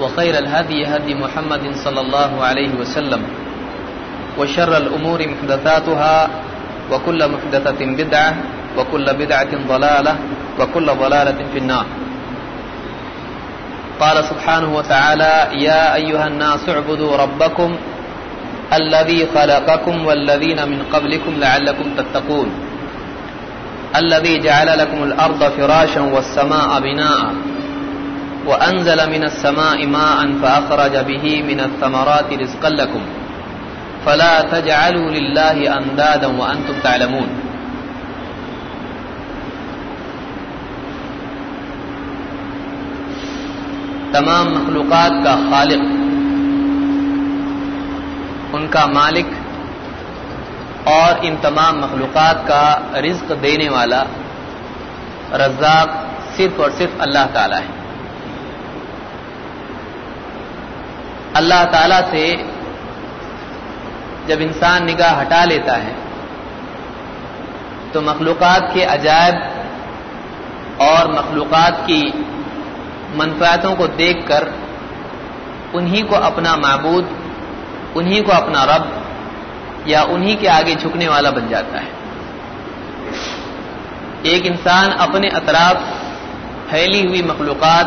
وخير الهدي هدي محمد صلى الله عليه وسلم وشر الأمور محدثاتها وكل محدثة بدعة وكل بدعة ضلالة وكل ضلالة في النار. قال سبحانه وتعالى يا أيها الناس اعبدوا ربكم الذي خلقكم والذين من قبلكم لعلكم تتقون. الذي جعل لكم الأرض فراشا والسماء بناء وأنزل من السماء ماء فأخرج به من الثمرات رزقا لكم فلا تجعلوا لله أندادا وأنتم تعلمون تمام مخلوقات کا خالق، ان کا مالک اور ان تمام مخلوقات کا رزق دینے والا رزاق صرف اور صرف اللہ تعالی ہے اللہ تعالی سے جب انسان نگاہ ہٹا لیتا ہے، تو مخلوقات کے عجائب اور مخلوقات کی منفعتوں کو دیکھ کر انہی کو اپنا معبود، انہی کو اپنا رب یا انہی کے آگے جھکنے والا بن جاتا ہے۔ ایک انسان اپنے اطراف پھیلی ہوئی مخلوقات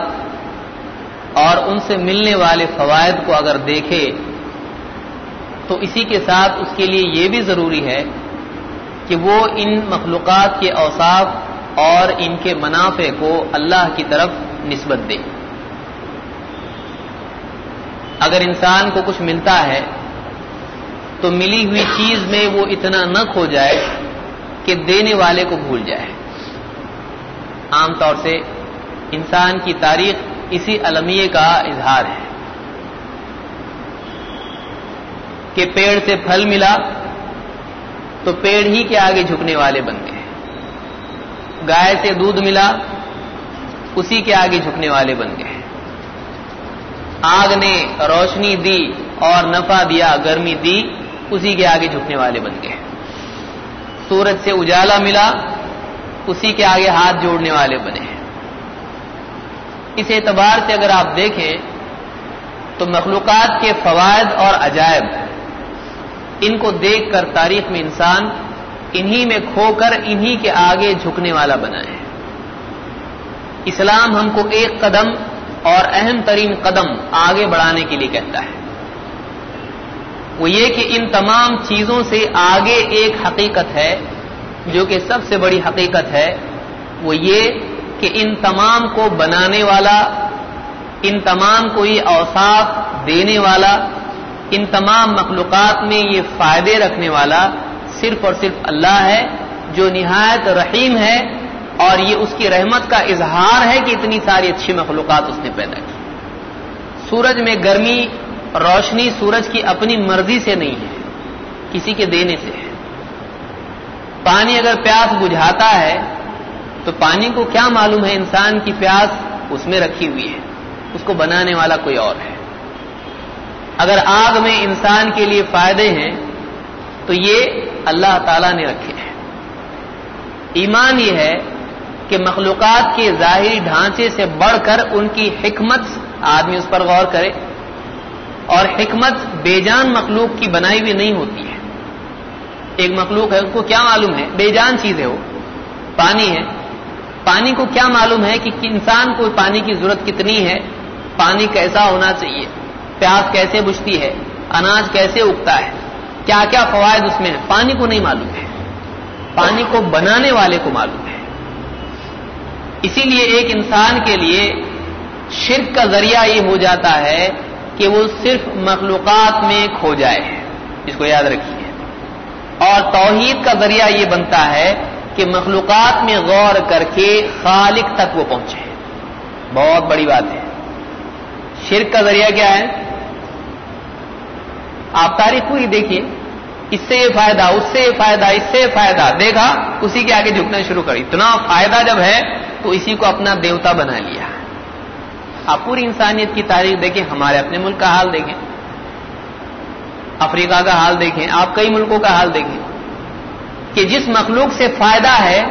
اور ان سے ملنے والے فوائد کو اگر دیکھے تو اسی کے ساتھ اس کے لیے یہ بھی ضروری ہے کہ وہ ان مخلوقات کے اوصاف اور ان کے منافع کو اللہ کی طرف نسبت دے۔ اگر انسان کو کچھ ملتا ہے تو ملی ہوئی چیز میں وہ اتنا نہ کھو جائے کہ دینے والے کو بھول جائے۔ عام طور سے انسان کی تاریخ اسی المیے کا اظہار ہے کہ پیڑ سے پھل ملا تو پیڑ ہی کے آگے جھکنے والے بن گئے۔ گائے سے دودھ ملا، اسی کے آگے جھکنے والے بن گئے۔ آگ نے روشنی دی اور نفع دیا، گرمی دی، اسی کے آگے جھکنے والے بن گئے۔ سورج سے اجالا ملا، اسی کے آگے ہاتھ جوڑنے والے بنے۔ اس اعتبار سے اگر آپ دیکھیں تو مخلوقات کے فوائد اور عجائب ان کو دیکھ کر تاریخ میں انسان انہی میں کھو کر انہی کے آگے جھکنے والا بنا ہے۔ اسلام ہم کو ایک قدم اور اہم ترین قدم آگے بڑھانے کے لیے کہتا ہے۔ وہ یہ کہ ان تمام چیزوں سے آگے ایک حقیقت ہے، جو کہ سب سے بڑی حقیقت ہے، وہ یہ کہ ان تمام کو بنانے والا، ان تمام کو یہ اوصاف دینے والا، ان تمام مخلوقات میں یہ فائدے رکھنے والا صرف اور صرف اللہ ہے جو نہایت رحیم ہے اور یہ اس کی رحمت کا اظہار ہے کہ اتنی ساری اچھی مخلوقات اس نے پیدا کی۔ سورج میں گرمی، روشنی سورج کی اپنی مرضی سے نہیں ہے، کسی کے دینے سے ہے۔ پانی اگر پیاس بجھاتا ہے تو پانی کو کیا معلوم ہے انسان کی پیاس اس میں رکھی ہوئی ہے؟ اس کو بنانے والا کوئی اور ہے۔ اگر آگ میں انسان کے لیے فائدے ہیں، تو یہ اللہ تعالی نے رکھے ہیں۔ ایمان یہ ہے کہ مخلوقات کے ظاہری ڈھانچے سے بڑھ کر ان کی حکمت، آدمی اس پر غور کرے، اور حکمت بے جان مخلوق کی بنائی ہوئی نہیں ہوتی ہے۔ ایک مخلوق ہے، اس کو کیا معلوم ہے؟ بے جان چیز ہے وہ۔ پانی ہے۔ پانی کو کیا معلوم ہے کہ انسان کو پانی کی ضرورت کتنی ہے؟ پانی کیسا ہونا چاہیے؟ پیاس کیسے بجھتی ہے؟ اناج کیسے اگتا ہے؟ کیا کیا فوائد اس میں ہے پانی کو نہیں معلوم ہے۔ پانی کو بنانے والے کو معلوم ہے۔ اسی لیے ایک انسان کے لیے شرک کا ذریعہ یہ ہو جاتا ہے کہ وہ صرف مخلوقات میں کھو جائے۔ اس کو یاد رکھیے۔ اور توحید کا ذریعہ یہ بنتا ہے کہ مخلوقات میں غور کر کے خالق تک وہ پہنچے بہت بڑی بات ہے۔ شرک کا ذریعہ کیا ہے؟ آپ تاریخ پوری دیکھیے۔ اس سے یہ فائدہ، اس سے یہ فائدہ، اس سے یہ فائدہ۔ دیکھا، اسی کے آگے جھکنا شروع کر۔ اتنا فائدہ جب ہے تو اسی کو اپنا دیوتا بنا لیا۔ آپ پوری انسانیت کی تاریخ دیکھیں، ہمارے اپنے ملک کا حال دیکھیں۔ افریقہ کا حال دیکھیں، آپ کئی ملکوں کا حال دیکھیں۔ کہ جس مخلوق سے فائدہ ہے،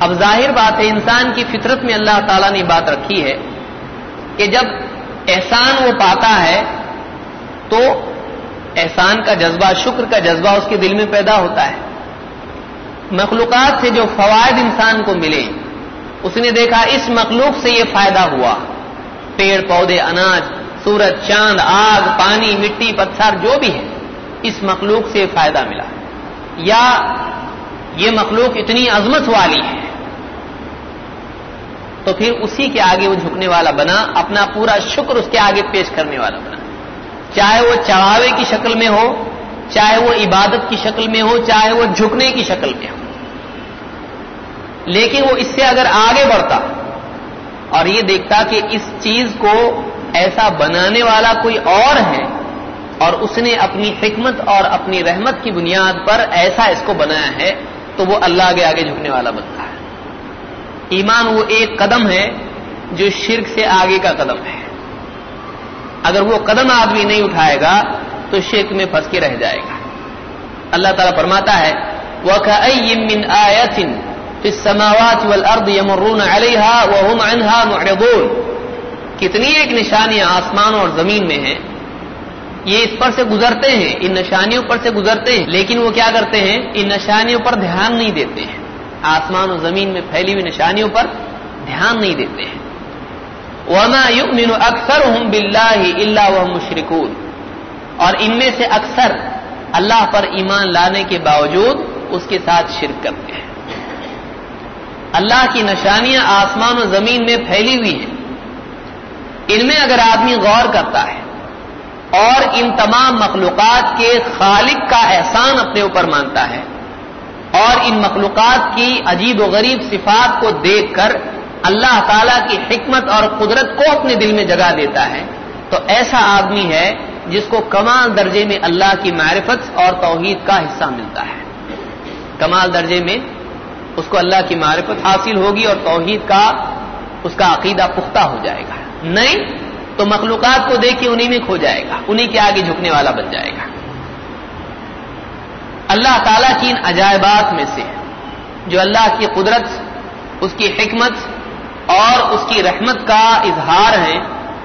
اب ظاہر بات ہے انسان کی فطرت میں اللہ تعالیٰ نے بات رکھی ہے کہ جب احسان وہ پاتا ہے، تو احسان کا جذبہ، شکر کا جذبہ اس کے دل میں پیدا ہوتا ہے۔ مخلوقات سے جو فوائد انسان کو ملے، اس نے دیکھا اس مخلوق سے یہ فائدہ ہوا۔ پیڑ، پودے، اناج، سورج، چاند، آگ، پانی، مٹی، پتھر، جو بھی ہے، اس مخلوق سے فائدہ ملا۔ یا یہ مخلوق اتنی عظمت والی ہے، تو پھر اسی کے آگے وہ جھکنے والا بنا، اپنا پورا شکر اس کے آگے پیش کرنے والا بنا۔ چاہے وہ چڑھاوے کی شکل میں ہو، چاہے وہ عبادت کی شکل میں ہو، چاہے وہ جھکنے کی شکل میں ہو۔ لیکن وہ اس سے اگر آگے بڑھتا اور یہ دیکھتا کہ اس چیز کو ایسا بنانے والا کوئی اور ہے اور اس نے اپنی حکمت اور اپنی رحمت کی بنیاد پر ایسا اس کو بنایا ہے، تو وہ اللہ کے آگے جھکنے والا بنتا ہے۔ ایمان وہ ایک قدم ہے جو شرک سے آگے کا قدم ہے۔ اگر وہ قدم آدمی نہیں اٹھائے گا، تو شرک میں پھنس کے رہ جائے گا۔ اللہ تعالیٰ فرماتا ہے وہ السماوات والارض يمرون عليها وهم عنها معرضون۔ کتنی ایک نشانیاں آسمان اور زمین میں ہیں یہ اس پر سے گزرتے ہیں، ان نشانیوں پر سے گزرتے ہیں، لیکن وہ کیا کرتے ہیں؟ ان نشانیوں پر دھیان نہیں دیتے ہیں۔ آسمان اور زمین میں پھیلی ہوئی نشانیوں پر دھیان نہیں دیتے ہیں۔ وما يؤمن اکثرهم بالله الا وهم مشركون۔ اور ان میں سے اکثر اللہ پر ایمان لانے کے باوجود اس کے ساتھ شرک کرتے ہیں۔ اللہ کی نشانیاں آسمان و زمین میں پھیلی ہوئی ہیں۔ ان میں اگر آدمی غور کرتا ہے اور ان تمام مخلوقات کے خالق کا احسان اپنے اوپر مانتا ہے۔ اور ان مخلوقات کی عجیب و غریب صفات کو دیکھ کر اللہ تعالی کی حکمت اور قدرت کو اپنے دل میں جگہ دیتا ہے۔ تو ایسا آدمی ہے جس کو کمال درجے میں اللہ کی معرفت اور توحید کا حصہ ملتا ہے۔ کمال درجے میں اس کو اللہ کی معرفت حاصل ہوگی اور توحید کا اس کا عقیدہ پختہ ہو جائے گا۔ نہیں تو مخلوقات کو دیکھ کے انہیں میں کھو جائے گا، انہیں کے آگے جھکنے والا بن جائے گا۔ اللہ تعالیٰ کی ان عجائبات میں سے جو اللہ کی قدرت، اس کی حکمت اور اس کی رحمت کا اظہار ہے،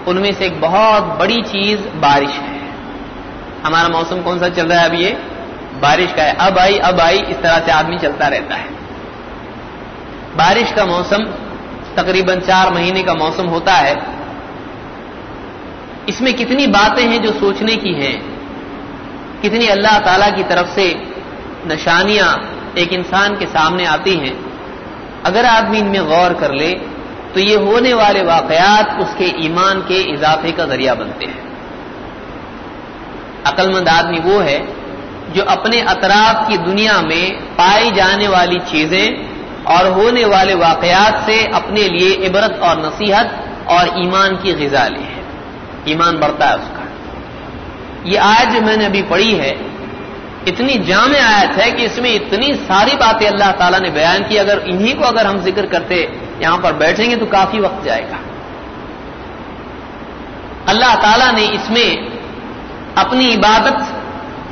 ان میں سے ایک بہت بڑی چیز بارش ہے۔ ہمارا موسم کون سا چل رہا ہے اب یہ؟ بارش کا ہے۔ اب آئی اب آئی، اس طرح سے آدمی چلتا رہتا ہے۔ بارش کا موسم تقریباً چار مہینے کا موسم ہوتا ہے۔ اس میں کتنی باتیں ہیں جو سوچنے کی ہیں؟ کتنی اللہ تعالی کی طرف سے نشانیاں ایک انسان کے سامنے آتی ہیں؟ اگر آدمی ان میں غور کر لے، تو یہ ہونے والے واقعات اس کے ایمان کے اضافے کا ذریعہ بنتے ہیں۔ عقل مند آدمی وہ ہے جو اپنے اطراف کی دنیا میں پائی جانے والی چیزیں اور ہونے والے واقعات سے اپنے لیے عبرت اور نصیحت اور ایمان کی غذا لی ہے ایمان بڑھتا ہے اس کا۔ یہ آیت جو میں نے ابھی پڑھی ہے، اتنی جامع آیت ہے کہ اس میں اتنی ساری باتیں اللہ تعالیٰ نے بیان کی۔ اگر انہی کو اگر ہم ذکر کرتے یہاں پر بیٹھیں گے تو کافی وقت جائے گا۔ اللہ تعالیٰ نے اس میں اپنی عبادت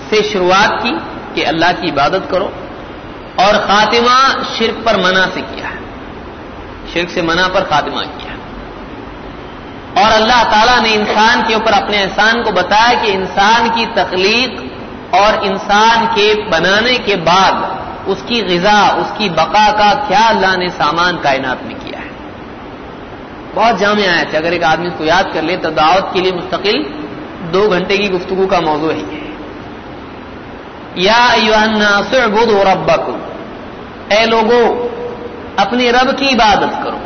سے شروعات کی کہ اللہ کی عبادت کرو اور خاتمہ شرک پر منع سے کیا ہے۔ شرک سے منع پر خاتمہ کیا۔ اور اللہ تعالیٰ نے انسان کے اوپر اپنے احسان کو بتایا کہ انسان کی تخلیق اور انسان کے بنانے کے بعد اس کی غذا، اس کی بقا کا کیا اللہ نے سامان کائنات میں کیا ہے۔ بہت جامع آیا تھے اگر ایک آدمی اس کو یاد کر لے تو دعوت کے لیے مستقل دو گھنٹے کی گفتگو کا موضوع ہے۔ یا ربکم۔ اے لوگو، اپنے رب کی عبادت کرو۔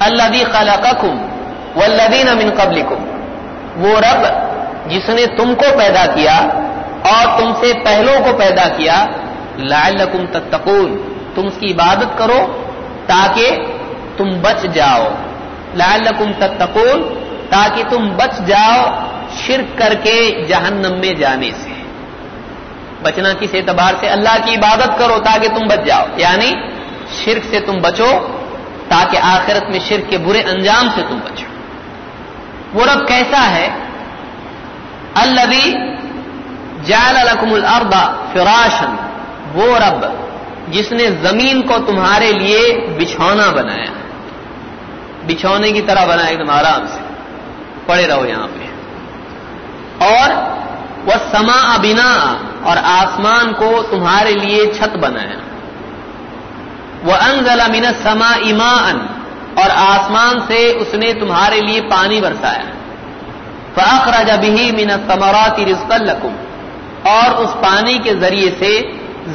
اللہ خلقکم والذین من قبلکم وہ رب جس نے تم کو پیدا کیا اور تم سے پہلوں کو پیدا کیا، لعلکم تتقون، تم اس کی عبادت کرو تاکہ تم بچ جاؤ۔ لعلکم تتقون، تاکہ تم بچ جاؤ شرک کر کے جہنم میں جانے سے۔ بچنا کس اعتبار سے؟ اللہ کی عبادت کرو تاکہ تم بچ جاؤ یعنی شرک سے تم بچو تاکہ آخرت میں شرک کے برے انجام سے تم بچو۔ وہ رب کیسا ہے؟ الذي جعل لكم الارض فراشا۔ وہ رب جس نے زمین کو تمہارے لیے بچھونا بنایا۔ بچھونے کی طرح بنایا ایک دم آرام سے۔ پڑے رہو یہاں پہ۔ اور وہ سما بنا اور آسمان کو تمہارے لیے چھت بنایا۔ وہ انزل من سما ایمان اور آسمان سے اس نے تمہارے لیے پانی برسایا۔ فاخرج به من الثمرات رزقا لكم اور اس پانی کے ذریعے سے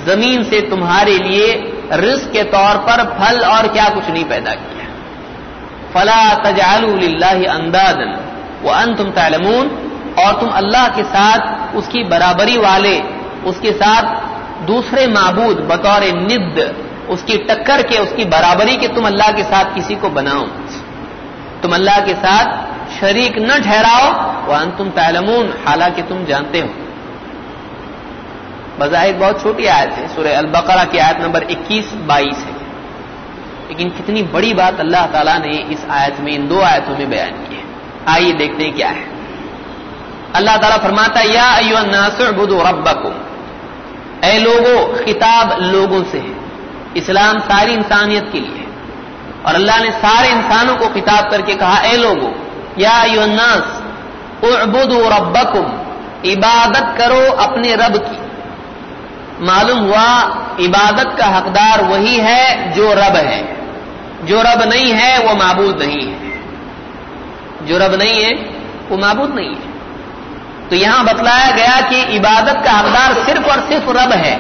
زمین سے تمہارے لیے رزق کے طور پر پھل اور کیا کچھ نہیں پیدا کیا۔ فلا تجعلوا لله اندادا وانتم تعلمون اور تم اللہ کے ساتھ اس کی برابری والے، اس کے ساتھ دوسرے معبود بطور ند اس کی ٹکر کے، اس کی برابری کے تم اللہ کے ساتھ کسی کو بناؤ۔ تم اللہ کے ساتھ شریک نہ ٹھہراؤ۔ وہ تم تعلمون، حالانکہ تم جانتے ہو۔ بظاہر بہت چھوٹی آیت ہے، سورہ البقرہ کی آیت نمبر اکیس، بائیس ہے۔ لیکن کتنی بڑی بات اللہ تعالیٰ نے اس آیت میں، ان دو آیتوں میں بیان کی ہے۔ آئیے دیکھتے ہیں کیا ہے۔ اللہ تعالیٰ فرماتا یا ایو الناس اعبدوا ربکم۔ اے لوگوں خطاب لوگوں سے ہے۔ اسلام ساری انسانیت کے لیے اور اللہ نے سارے انسانوں کو خطاب کر کے کہا، اے لوگوں یا ایو الناس، اعبدوا ربکم، عبادت کرو اپنے رب کی۔ معلوم ہوا، عبادت کا حقدار وہی ہے جو رب ہے۔ جو رب نہیں ہے، وہ معبود نہیں ہے۔ جو رب نہیں ہے، وہ معبود نہیں ہے۔ تو یہاں بتلایا گیا کہ عبادت کا حقدار صرف اور صرف رب ہے۔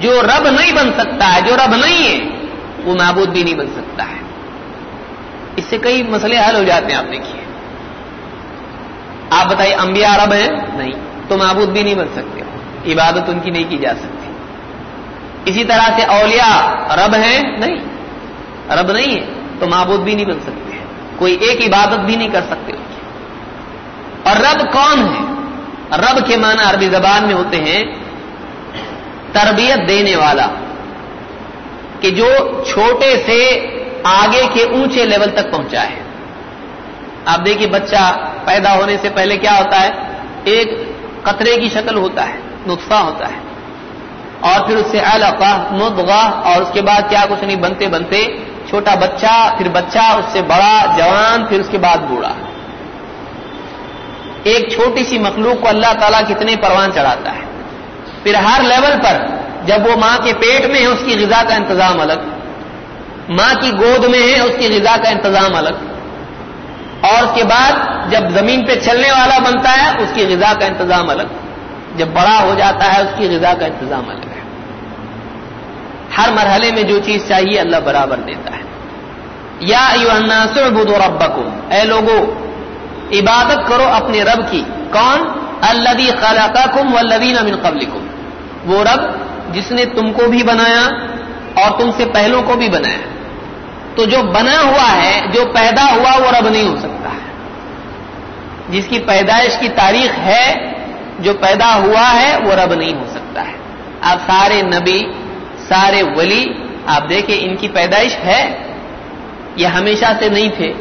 جو رب نہیں بن سکتا ہے، جو رب نہیں ہے، وہ معبود بھی نہیں بن سکتا ہے۔ اس سے کئی مسئلے حل ہو جاتے ہیں، آپ دیکھیے۔ آپ بتائیے، انبیاء رب ہیں؟ نہیں، تو معبود بھی نہیں بن سکتے۔ عبادت ان کی نہیں کی جا سکتی۔ اسی طرح سے اولیاء رب ہیں؟ نہیں، رب نہیں ہے، تو معبود بھی نہیں بن سکتے۔ کوئی ایک عبادت بھی نہیں کر سکتے۔ ان کی اور رب کون ہے؟ رب کے معنی عربی زبان میں ہوتے ہیں تربیت دینے والا کہ جو چھوٹے سے آگے کے اونچے لیول تک پہنچا ہے۔ آپ دیکھیے بچہ پیدا ہونے سے پہلے کیا ہوتا ہے؟ ایک قطرے کی شکل ہوتا ہے، نطفہ ہوتا ہے۔ اور پھر اس سے علقہ مدغہ اور اس کے بعد کیا کچھ نہیں، بنتے بنتے چھوٹا بچہ، پھر بچہ، اس سے بڑا جوان، پھر اس کے بعد بوڑھا۔ ایک چھوٹی سی مخلوق کو اللہ تعالیٰ کتنے پروان چڑھاتا ہے؟ پھر ہر لیول پر جب وہ ماں کے پیٹ میں ہے، اس کی غذا کا انتظام الگ۔ ماں کی گود میں ہے، اس کی غذا کا انتظام الگ۔ اور اس کے بعد جب زمین پہ چلنے والا بنتا ہے، اس کی غذا کا انتظام الگ۔ جب بڑا ہو جاتا ہے، اس کی غذا کا انتظام الگ ہے۔ ہر مرحلے میں جو چیز چاہیے، اللہ برابر دیتا ہے۔ یا بدو ربکم۔ اے لوگوں عبادت کرو اپنے رب کی۔ کون؟ الدی خلقکم والذین من قبلکم۔ وہ رب جس نے تم کو بھی بنایا اور تم سے پہلوں کو بھی بنایا۔ تو جو بنا ہوا ہے، جو پیدا ہوا، وہ رب نہیں ہو سکتا ہے۔ جس کی پیدائش کی تاریخ ہے، جو پیدا ہوا ہے، وہ رب نہیں ہو سکتا ہے۔ آپ سارے نبی، سارے ولی، آپ دیکھیں ان کی پیدائش ہے۔ یہ ہمیشہ سے نہیں تھے۔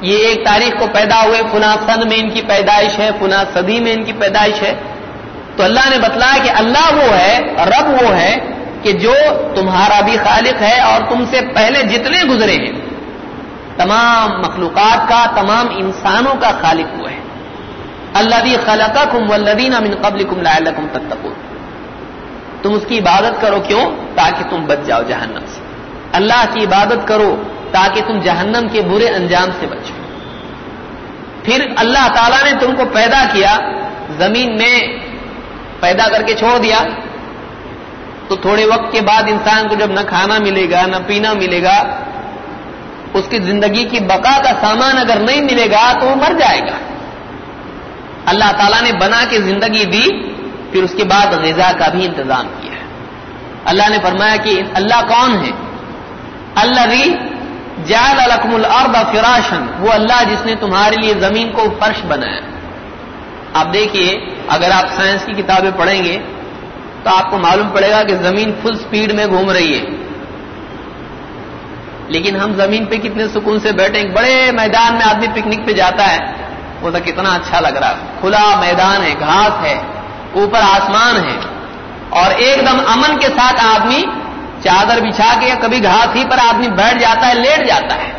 یہ ایک تاریخ کو پیدا ہوئے، فنا سن میں ان کی پیدائش ہے، فنا صدی میں ان کی پیدائش ہے۔ تو اللہ نے بتلایا کہ اللہ وہ ہے، رب وہ ہے کہ جو تمہارا بھی خالق ہے اور تم سے پہلے جتنے گزرے ہیں۔ تمام مخلوقات کا، تمام انسانوں کا خالق وہ ہے۔ اللہ بھی خلقہ کم ولدین امن قبل تم اس کی عبادت کرو کیوں؟ تاکہ تم بچ جاؤ جہنم سے۔ اللہ کی عبادت کرو تاکہ تم جہنم کے برے انجام سے بچو۔ پھر اللہ تعالیٰ نے تم کو پیدا کیا زمین میں پیدا کر کے چھوڑ دیا، تو تھوڑے وقت کے بعد انسان کو جب نہ کھانا ملے گا، نہ پینا ملے گا، اس کی زندگی کی بقا کا سامان اگر نہیں ملے گا تو وہ مر جائے گا۔ اللہ تعالیٰ نے بنا کے زندگی دی، پھر اس کے بعد غذا کا بھی انتظام کیا اللہ نے فرمایا کہ اللہ کون ہے؟ اللہ بھی جال الکم الارض فراشن وہ اللہ جس نے تمہارے لیے زمین کو فرش بنایا۔ آپ دیکھیے اگر آپ سائنس کی کتابیں پڑھیں گے تو آپ کو معلوم پڑے گا کہ زمین فل سپیڈ میں گھوم رہی ہے۔ لیکن ہم زمین پہ کتنے سکون سے بیٹھے ایک بڑے میدان میں آدمی پکنک پہ جاتا ہے۔ وہ تو کتنا اچھا لگ رہا ہے۔ کھلا میدان ہے، گھاس ہے، اوپر آسمان ہے۔ اور ایک دم امن کے ساتھ آدمی چادر بچھا کے یا کبھی گھاس ہی پر آدمی بیٹھ جاتا ہے، لیٹ جاتا ہے۔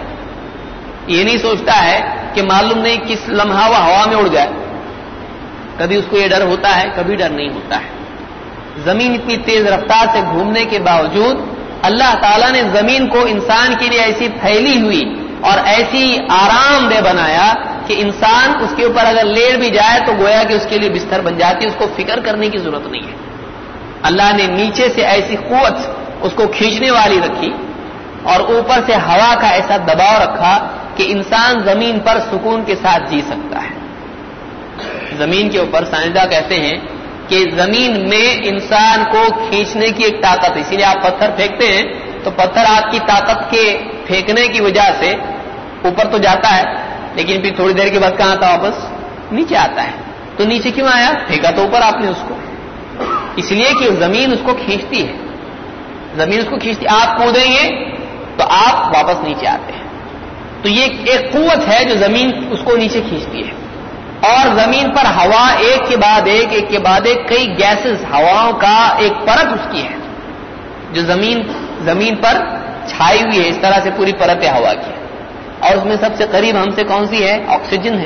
یہ نہیں سوچتا ہے کہ معلوم نہیں کس لمحہ وہ ہوا میں اڑ جائے۔ کبھی اس کو یہ ڈر ہوتا ہے، کبھی ڈر نہیں ہوتا ہے۔ زمین اتنی تیز رفتار سے گھومنے کے باوجود اللہ تعالیٰ نے زمین کو انسان کے لیے ایسی پھیلی ہوئی اور ایسی آرام دہ بنایا کہ انسان اس کے اوپر اگر لیڑ بھی جائے تو گویا کہ اس کے لیے بستر بن جاتی ہے، اس کو فکر کرنے کی ضرورت نہیں ہے۔ اللہ نے نیچے سے ایسی قوت اس کو کھینچنے والی رکھی اور اوپر سے ہوا کا ایسا دباؤ رکھا کہ انسان زمین پر سکون کے ساتھ جی سکتا ہے۔ زمین کے اوپر سائنسدہ کہتے ہیں کہ زمین میں انسان کو کھینچنے کی ایک طاقت، اسی لیے آپ پتھر پھینکتے ہیں، تو پتھر آپ کی طاقت کے پھینکنے کی وجہ سے اوپر تو جاتا ہے، لیکن پھر تھوڑی دیر کے بعد کہاں آتا واپس؟ نیچے آتا ہے۔ تو نیچے کیوں آیا؟ پھینکا تو اوپر آپ نے اس کو۔ اس لیے کہ زمین اس کو کھینچتی ہے۔ زمین اس کو کھینچتی، آپ کودیں گے تو آپ واپس نیچے آتے ہیں۔ تو یہ ایک قوت ہے جو زمین اس کو نیچے کھینچتی ہے۔ اور زمین پر ہوا ایک کے بعد ایک ایک کے بعد ایک، کئی گیسز ہواؤں کا ایک پرت اس کی ہے۔ جو زمین زمین پر چھائی ہوئی ہے، اس طرح سے پوری پرت ہے ہوا کی اور اس میں سب سے قریب ہم سے کون سی ہے؟ آکسیجن ہے۔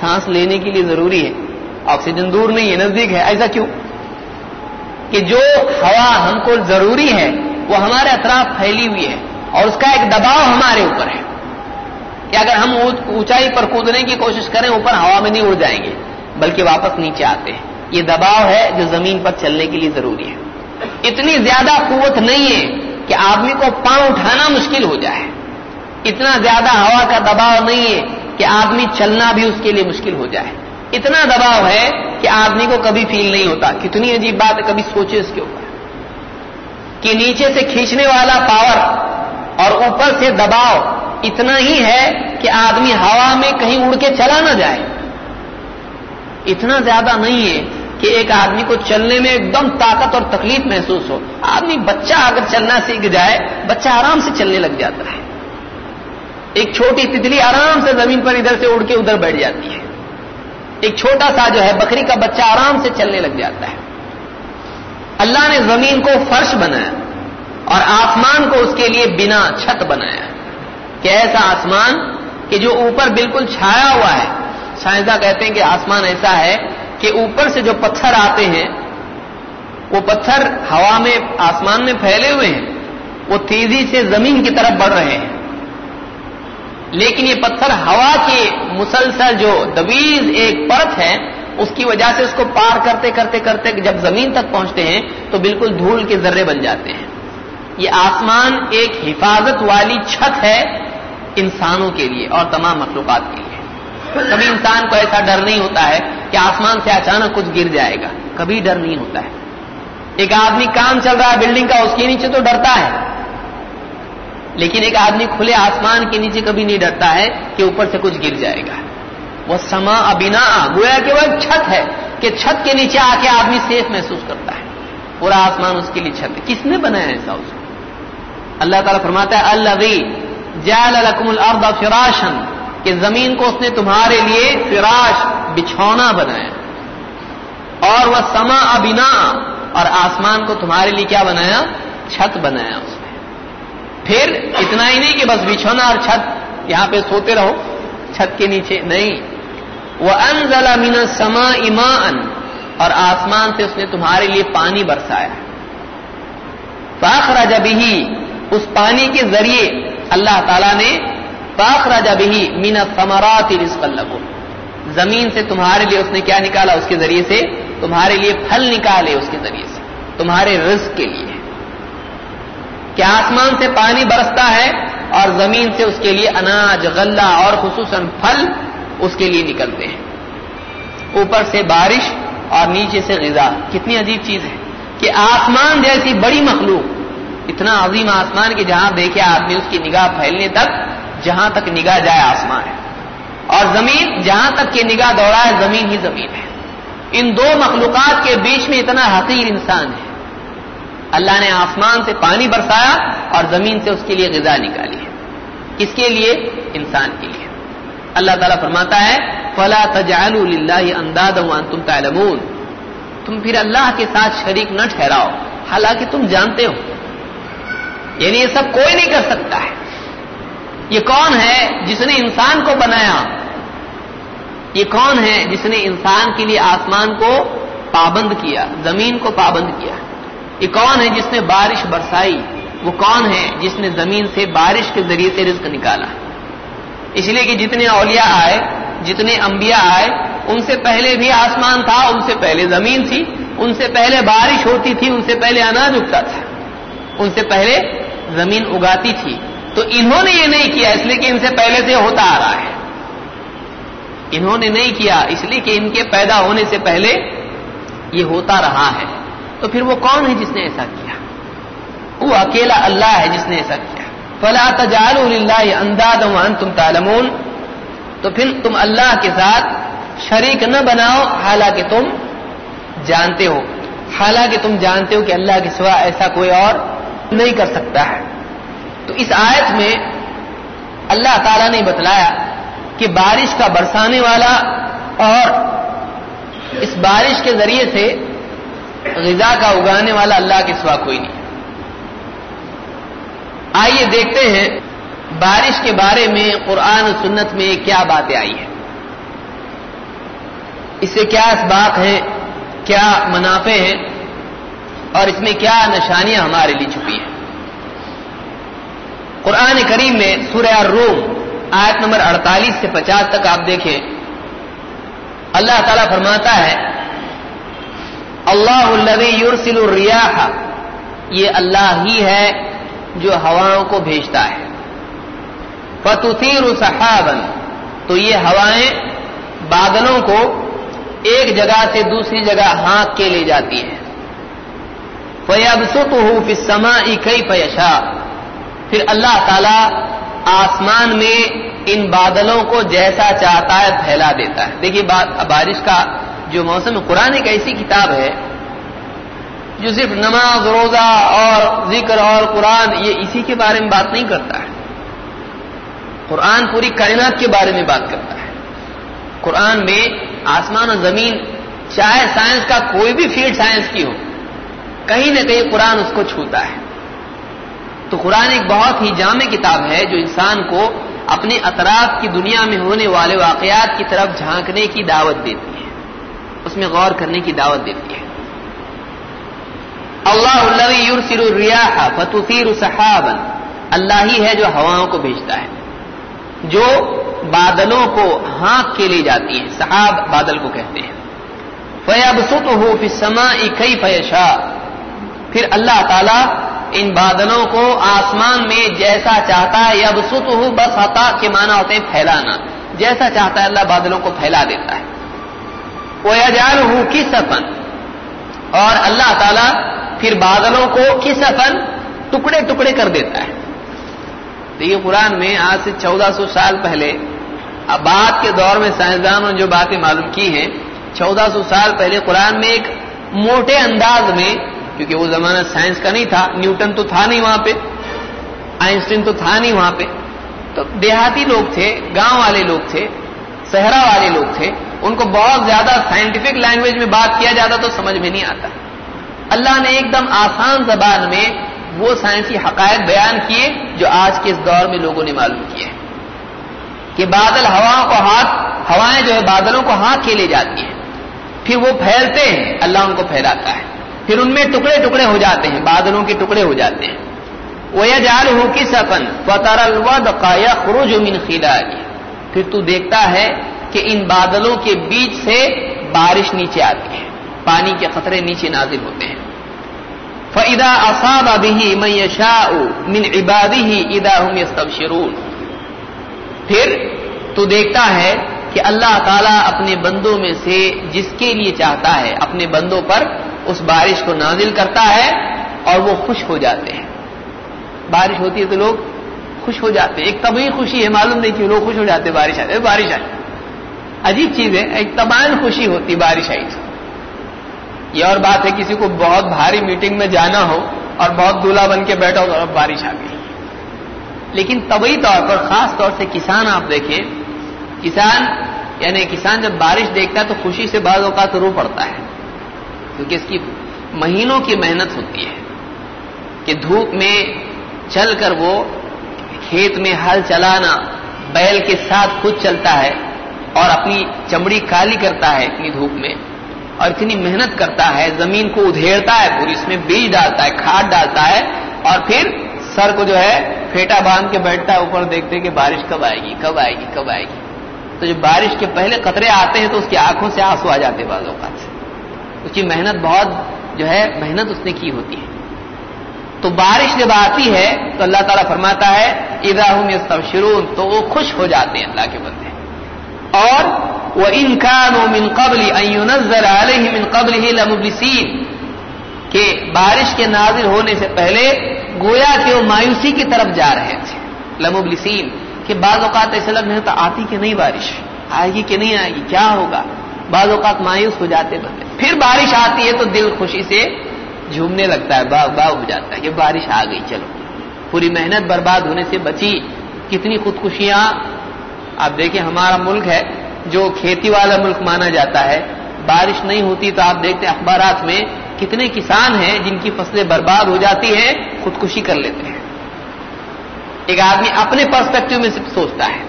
سانس لینے کے لیے ضروری ہے۔ آکسیجن دور نہیں ہے، نزدیک ہے۔ ایسا کیوں؟ کہ جو ہوا ہم کو ضروری ہے، وہ ہمارے اطراف پھیلی ہوئی ہے اور اس کا ایک دباؤ ہمارے اوپر ہے۔ کہ اگر ہم اونچائی پر کودنے کی کوشش کریں، اوپر ہوا میں نہیں اڑ جائیں گے، بلکہ واپس نیچے آتے ہیں۔ یہ دباؤ ہے جو زمین پر چلنے کے لیے ضروری ہے۔ اتنی زیادہ قوت نہیں ہے کہ آدمی کو پاؤں اٹھانا مشکل ہو جائے۔ اتنا زیادہ ہوا کا دباؤ نہیں ہے کہ آدمی چلنا بھی اس کے لیے مشکل ہو جائے۔ اتنا دباؤ ہے کہ آدمی کو کبھی فیل نہیں ہوتا۔ کتنی عجیب بات ہے، کبھی سوچے اس کے اوپر۔ کہ نیچے سے کھینچنے والا پاور اور اوپر سے دباؤ اتنا ہی ہے کہ آدمی ہوا میں کہیں اڑ کے چلا نہ جائے۔ اتنا زیادہ نہیں ہے کہ ایک آدمی کو چلنے میں ایک دم طاقت اور تکلیف محسوس ہو۔ آدمی بچہ اگر چلنا سیکھ جائے، بچہ آرام سے چلنے لگ جاتا ہے۔ ایک چھوٹی تتلی آرام سے زمین پر ادھر سے اڑ کے ادھر بیٹھ جاتی ہے۔ ایک چھوٹا سا جو ہے، بکری کا بچہ آرام سے چلنے لگ جاتا ہے۔ اللہ نے زمین کو فرش بنایا اور آسمان کو اس کے لیے بنا چھت بنایا۔ کہ ایسا آسمان کہ جو اوپر بالکل چھایا ہوا ہے۔ سائنسداں کہتے ہیں کہ آسمان ایسا ہے کہ اوپر سے جو پتھر آتے ہیں، وہ پتھر ہوا میں، آسمان میں پھیلے ہوئے ہیں۔ وہ تیزی سے زمین کی طرف بڑھ رہے ہیں۔ لیکن یہ پتھر ہوا کے مسلسل جو دویز ایک پرت ہے، اس کی وجہ سے اس کو پار کرتے کرتے کرتے جب زمین تک پہنچتے ہیں، تو بالکل دھول کے ذرے بن جاتے ہیں۔ یہ آسمان ایک حفاظت والی چھت ہے انسانوں کے لیے اور تمام مخلوقات کے لیے۔ کبھی انسان کو ایسا ڈر نہیں ہوتا ہے کہ آسمان سے اچانک کچھ گر جائے گا۔ کبھی ڈر نہیں ہوتا ہے۔ ایک آدمی کام چل رہا ہے بلڈنگ کا، اس کے نیچے تو ڈرتا ہے۔ لیکن ایک آدمی کھلے آسمان کے نیچے کبھی نہیں ڈرتا ہے کہ اوپر سے کچھ گر جائے گا۔ وہ سما ابینا گویا کہ وہ ایک چھت ہے کہ چھت کے نیچے آ کے آدمی سیف محسوس کرتا ہے۔ پورا آسمان اس کے لیے چھت ہے۔ کس نے بنایا ایسا اس کو؟ اللہ تعالیٰ فرماتا ہے اللہ جال الکم الارض فراشن کہ زمین کو اس نے تمہارے لیے فراش، بچھونا بنایا۔ اور وہ سما ابنا اور آسمان کو تمہارے لیے کیا بنایا؟ چھت بنایا اس نے۔ پھر اتنا ہی نہیں کہ بس بچھونا اور چھت، یہاں پہ سوتے رہو، چھت کے نیچے نہیں۔ وہ ان ضلع سما اما ان اور آسمان سے اس نے تمہارے لیے پانی برسایا۔ فاخرا جب ہی اس پانی کے ذریعے اللہ تعالیٰ نے پاک راجا بھی مینا سمارات زمین سے تمہارے لیے اس نے کیا نکالا؟ اس کے ذریعے سے تمہارے لیے پھل نکالے اس کے ذریعے سے۔ تمہارے رزق کے لیے۔ کیا آسمان سے پانی برستا ہے اور زمین سے اس کے لیے اناج، غلہ اور خصوصاً پھل اس کے لیے نکلتے ہیں؟ اوپر سے بارش اور نیچے سے غذا۔ کتنی عجیب چیز ہے کہ آسمان جیسی بڑی مخلوق اتنا عظیم آسمان کہ جہاں دیکھے آدمی اس کی نگاہ پھیلنے تک، جہاں تک نگاہ جائے آسمان ہے۔ اور زمین جہاں تک کہ نگاہ دوڑا ہے زمین ہی زمین ہے۔ ان دو مخلوقات کے بیچ میں اتنا حقیر انسان ہے۔ اللہ نے آسمان سے پانی برسایا اور زمین سے اس کے لیے غذا نکالی ہے۔ کس کے لیے؟ انسان کے لیے۔ اللہ تعالیٰ فرماتا ہے، فلا تجعلوا للہ انداز وانتم تعلمون۔ تم پھر اللہ کے ساتھ شریک نہ ٹھہراؤ۔ حالانکہ تم جانتے ہو۔ یعنی یہ سب کوئی نہیں کر سکتا ہے۔ یہ کون ہے جس نے انسان کو بنایا؟ یہ کون ہے جس نے انسان کے لیے آسمان کو پابند کیا، زمین کو پابند کیا؟ یہ کون ہے جس نے بارش برسائی؟ وہ کون ہے جس نے زمین سے بارش کے ذریعے سے رزق نکالا؟ اس لیے کہ جتنے اولیاء آئے، جتنے انبیاء آئے، ان سے پہلے بھی آسمان تھا، ان سے پہلے زمین تھی، ان سے پہلے بارش ہوتی تھی، ان سے پہلے اناج اگتا تھا۔ ان سے پہلے زمین اگاتی تھی۔ تو انہوں نے یہ نہیں کیا اس لیے کہ ان سے پہلے سے ہوتا آ رہا ہے۔ انہوں نے نہیں کیا اس لیے کہ ان کے پیدا ہونے سے پہلے یہ ہوتا رہا ہے۔ تو پھر وہ کون ہے جس نے ایسا کیا؟ وہ اکیلا اللہ ہے جس نے ایسا کیا۔ فلا تجال انداز تم تالمون تو پھر تم اللہ کے ساتھ شریک نہ بناؤ، حالانکہ تم جانتے ہو۔ حالانکہ تم جانتے ہو کہ اللہ کے سوا ایسا کوئی اور نہیں کر سکتا ہے۔ تو اس آیت میں اللہ تعالی نے بتلایا کہ بارش کا برسانے والا اور اس بارش کے ذریعے سے غذا کا اگانے والا اللہ کے سوا کوئی نہیں۔ آئیے دیکھتے ہیں بارش کے بارے میں قرآن و سنت میں کیا باتیں آئی ہیں۔ اس سے کیا اسباق ہیں، کیا منافع ہیں؟ اور اس میں کیا نشانیاں ہمارے لیے چھپی ہیں؟ قرآن کریم میں سورہ روم آیت نمبر اڑتالیس سے پچاس تک آپ دیکھیں۔ اللہ تعالی فرماتا ہے، اللہ الذي يرسل الرياح یہ اللہ ہی ہے جو ہواؤں کو بھیجتا ہے۔ فتثير سحابا، تو یہ ہوائیں بادلوں کو ایک جگہ سے دوسری جگہ ہانک کے لے جاتی ہیں۔ فيبسطه في السماء كيف يشاء۔ پھر اللہ تعالی آسمان میں ان بادلوں کو جیسا چاہتا ہے پھیلا دیتا ہے۔ دیکھیے بارش کا جو موسم، قرآن ایک ایسی کتاب ہے جو صرف نماز، روزہ اور ذکر اور قرآن، یہ اسی کے بارے میں بات نہیں کرتا ہے۔ قرآن پوری کائنات کے بارے میں بات کرتا ہے۔ قرآن میں آسمان اور زمین، چاہے سائنس کا کوئی بھی فیلڈ سائنس کی ہو کہیں نہ کہیں قرآن اس کو چھوتا ہے۔ تو قرآن ایک بہت ہی جامع کتاب ہے جو انسان کو اپنے اطراف کی دنیا میں ہونے والے واقعات کی طرف جھانکنے کی دعوت دیتی ہے۔ اس میں غور کرنے کی دعوت دیتی ہے۔ اللہ الذي يرسل الرياح اللہ ہی ہے جو ہواؤں کو بھیجتا ہے۔ جو بادلوں کو ہانک کے لے جاتی ہے صحاب بادل کو کہتے ہیں۔ فيبسطه في السماء كيف پھر اللہ تعالی ان بادلوں کو آسمان میں جیسا چاہتا ہے اب ست ہو بس عطا، کے معنی ہوتے ہیں پھیلانا۔ جیسا چاہتا ہے اللہ بادلوں کو پھیلا دیتا ہے۔ وہ اجال ہوں کس اپن اور اللہ تعالی پھر بادلوں کو کس اپن ٹکڑے ٹکڑے کر دیتا ہے۔ دیکھیے قرآن میں آج سے چودہ سو سال پہلے اب بعد کے دور میں سائنسدانوں نے جو باتیں معلوم کی ہیں، چودہ سو سال پہلے قرآن میں ایک موٹے انداز میں کیونکہ وہ زمانہ سائنس کا نہیں تھا، نیوٹن تو تھا نہیں وہاں پہ، آئنسٹین تو تھا نہیں وہاں پہ۔ تو دیہاتی لوگ تھے، گاؤں والے لوگ تھے، صحرا والے لوگ تھے، ان کو بہت زیادہ سائنٹیفک لینگویج میں بات کیا جاتا تو سمجھ میں نہیں آتا۔ اللہ نے ایک دم آسان زبان میں وہ سائنسی حقائق بیان کیے جو آج کے اس دور میں لوگوں نے معلوم کیے کہ بادل ہواؤں کو ہاتھ، ہوائیں جو ہے بادلوں کو ہاتھ کے لے جاتی ہیں۔ پھر وہ پھیلتے ہیں، اللہ ان کو پھیلاتا ہے۔ پھر ان میں ٹکڑے ٹکڑے ہو جاتے ہیں، بادلوں کے ٹکڑے ہو جاتے ہیں۔ وہ یا جال ہو کی سفن فطر الود خروج من خلال پھر تو دیکھتا ہے کہ ان بادلوں کے بیچ سے بارش نیچے آتی ہے، پانی کے خطرے نیچے نازل ہوتے ہیں۔ فَإِذَا أَصَابَ بِهِ مَن يَشَاءُ مِنْ عِبَادِهِ إِذَا هُمْ يَسْتَبْشِرُونَ۔ پھر تو دیکھتا ہے کہ اللہ تعالیٰ اپنے بندوں میں سے جس کے لیے چاہتا ہے، اپنے بندوں پر اس بارش کو نازل کرتا ہے اور وہ خوش ہو جاتے ہیں۔ بارش ہوتی ہے تو لوگ خوش ہو جاتے ہیں۔ ایک طبعی خوشی ہے، معلوم نہیں کہ لوگ خوش ہو جاتے بارش آئے بارش آئے عجیب چیز ہے، ایک تبان خوشی ہوتی بارش آئی یہ اور بات ہے، کسی کو بہت بھاری میٹنگ میں جانا ہو اور بہت دولہا بن کے بیٹھا ہو تو بارش آ گئی۔ لیکن طبی طور پر، خاص طور سے کسان آپ دیکھیں کسان یعنی کسان جب بارش دیکھتا ہے تو خوشی سے بعض اوقات رو پڑتا ہے۔ کیونکہ اس کی مہینوں کی محنت ہوتی ہے۔ کہ دھوپ میں چل کر وہ کھیت میں ہل چلانا، بیل کے ساتھ خود چلتا ہے اور اپنی چمڑی کالی کرتا ہے اتنی دھوپ میں۔ اور اتنی محنت کرتا ہے، زمین کو ادھیڑتا ہے، پوری اس میں بیج ڈالتا ہے، کھاد ڈالتا ہے۔ اور پھر سر کو جو ہے پھیٹا باندھ کے بیٹھتا ہے، اوپر دیکھتے کہ بارش کب آئے گی، کب آئے گی، کب آئے گی۔ تو جب بارش کے پہلے قطرے آتے ہیں تو اس کی آنکھوں سے آنسو آ جاتے بعض اوقات سے۔ اس کی محنت بہت جو ہے، محنت اس نے کی ہوتی ہے۔ تو بارش جب آتی ہے تو اللہ تعالیٰ فرماتا ہے اداحم شرون تو وہ خوش ہو جاتے ہیں اللہ کے بندے۔ اور وہ انکان و من قبل علیہ من قبل ہی لمبلسین کہ بارش کے نازل ہونے سے پہلے گویا کہ وہ مایوسی کی طرف جا رہے تھے۔ لمبلسین کہ بعض اوقات ایسا لگ رہا تھا آتی کہ نہیں بارش؟ آئے گی کہ نہیں آئے گی؟ کیا ہوگا؟ بعض اوقات مایوس ہو جاتے بندے پھر بارش آتی ہے تو دل خوشی سے جھومنے لگتا ہے، باغ باغ ہو جاتا ہے کہ بارش آ گئی، چلو۔ پوری محنت برباد ہونے سے بچی۔ کتنی خودکشیاں۔ آپ دیکھیں، ہمارا ملک ہے جو کھیتی والا ملک مانا جاتا ہے۔ بارش نہیں ہوتی تو آپ دیکھتے اخبارات میں کتنے کسان ہیں جن کی فصلیں برباد ہو جاتی ہیں، خودکشی کر لیتے ہیں۔ ایک آدمی اپنے پرسپیکٹو میں صرف سوچتا ہے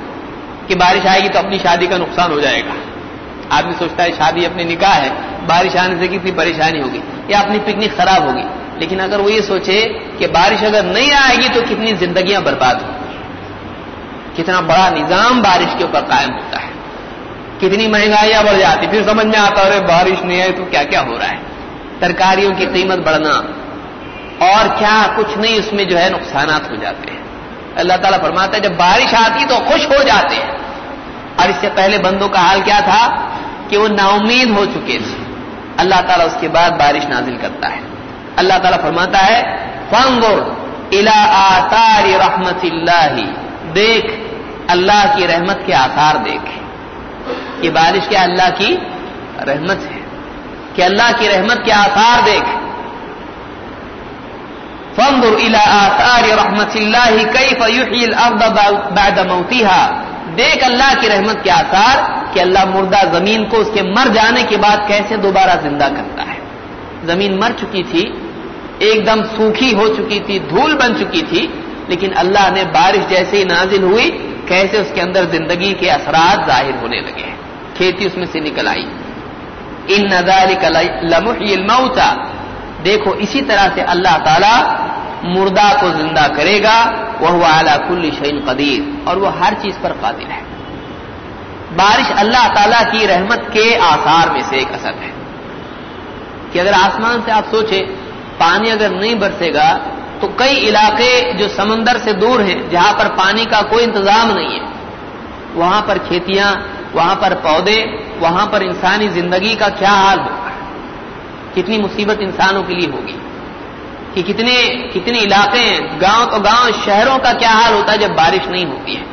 کہ بارش آئے گی تو اپنی شادی کا نقصان ہو جائے گا۔ آدمی سوچتا ہے شادی اپنی نکاح ہے، بارش آنے سے کتنی پریشانی ہوگی یا اپنی پکنک خراب ہوگی۔ لیکن اگر وہ یہ سوچے کہ بارش اگر نہیں آئے گی تو کتنی زندگیاں برباد ہوں کتنا بڑا نظام بارش کے اوپر قائم ہوتا ہے۔ کتنی مہنگائیاں بڑھ جاتی، پھر سمجھ میں آتا ہے بارش نہیں آئے تو کیا کیا ہو رہا ہے۔ ترکاریوں کی قیمت بڑھنا اور کیا کچھ نہیں، اس میں جو ہے نقصانات ہو جاتے ہیں۔ اللہ تعالیٰ فرماتا ہے، جب بارش آتی تو خوش ہو جاتے ہیں۔ اور اس سے پہلے بندوں کا حال کیا تھا کہ وہ نا امید ہو چکے تھے۔ اللہ تعالیٰ اس کے بعد بارش نازل کرتا ہے۔ اللہ تعالیٰ فرماتا ہے فنگور الا آتار رحمت اللہ۔ دیکھ، اللہ کی رحمت کے آثار دیکھ۔ یہ بارش کیا اللہ کی رحمت ہے؟ کہ اللہ کی رحمت کے آثار دیکھ۔ فنگور الا آتار رحمت اللہ کئی فیوحی بعد موتیہا۔ دیکھ اللہ کی رحمت کے آثار کہ اللہ مردہ زمین کو اس کے مر جانے کے بعد کیسے دوبارہ زندہ کرتا ہے۔ زمین مر چکی تھی، ایک دم سوکھی ہو چکی تھی، دھول بن چکی تھی، لیکن اللہ نے بارش جیسے ہی نازل ہوئی، کیسے اس کے اندر زندگی کے اثرات ظاہر ہونے لگے کھیتی اس میں سے نکل آئی۔ ان نظار الموتا دیکھو اسی طرح سے اللہ تعالی مردہ کو زندہ کرے گا وہ اعلیٰ کل شعین قدیر، اور وہ ہر چیز پر قادر ہے۔ بارش اللہ تعالی کی رحمت کے آثار میں سے ایک اثر ہے۔ کہ اگر آسمان سے آپ سوچیں، پانی اگر نہیں برسے گا، تو کئی علاقے جو سمندر سے دور ہیں، جہاں پر پانی کا کوئی انتظام نہیں ہے، وہاں پر کھیتیاں، وہاں پر پودے، وہاں پر انسانی زندگی کا کیا حال ہوگا کتنی مصیبت انسانوں کے لیے ہوگی کہ کتنے کتنے علاقے ہیں، گاؤں تو گاؤں، شہروں کا کیا حال ہوتا ہے جب بارش نہیں ہوتی ہے؟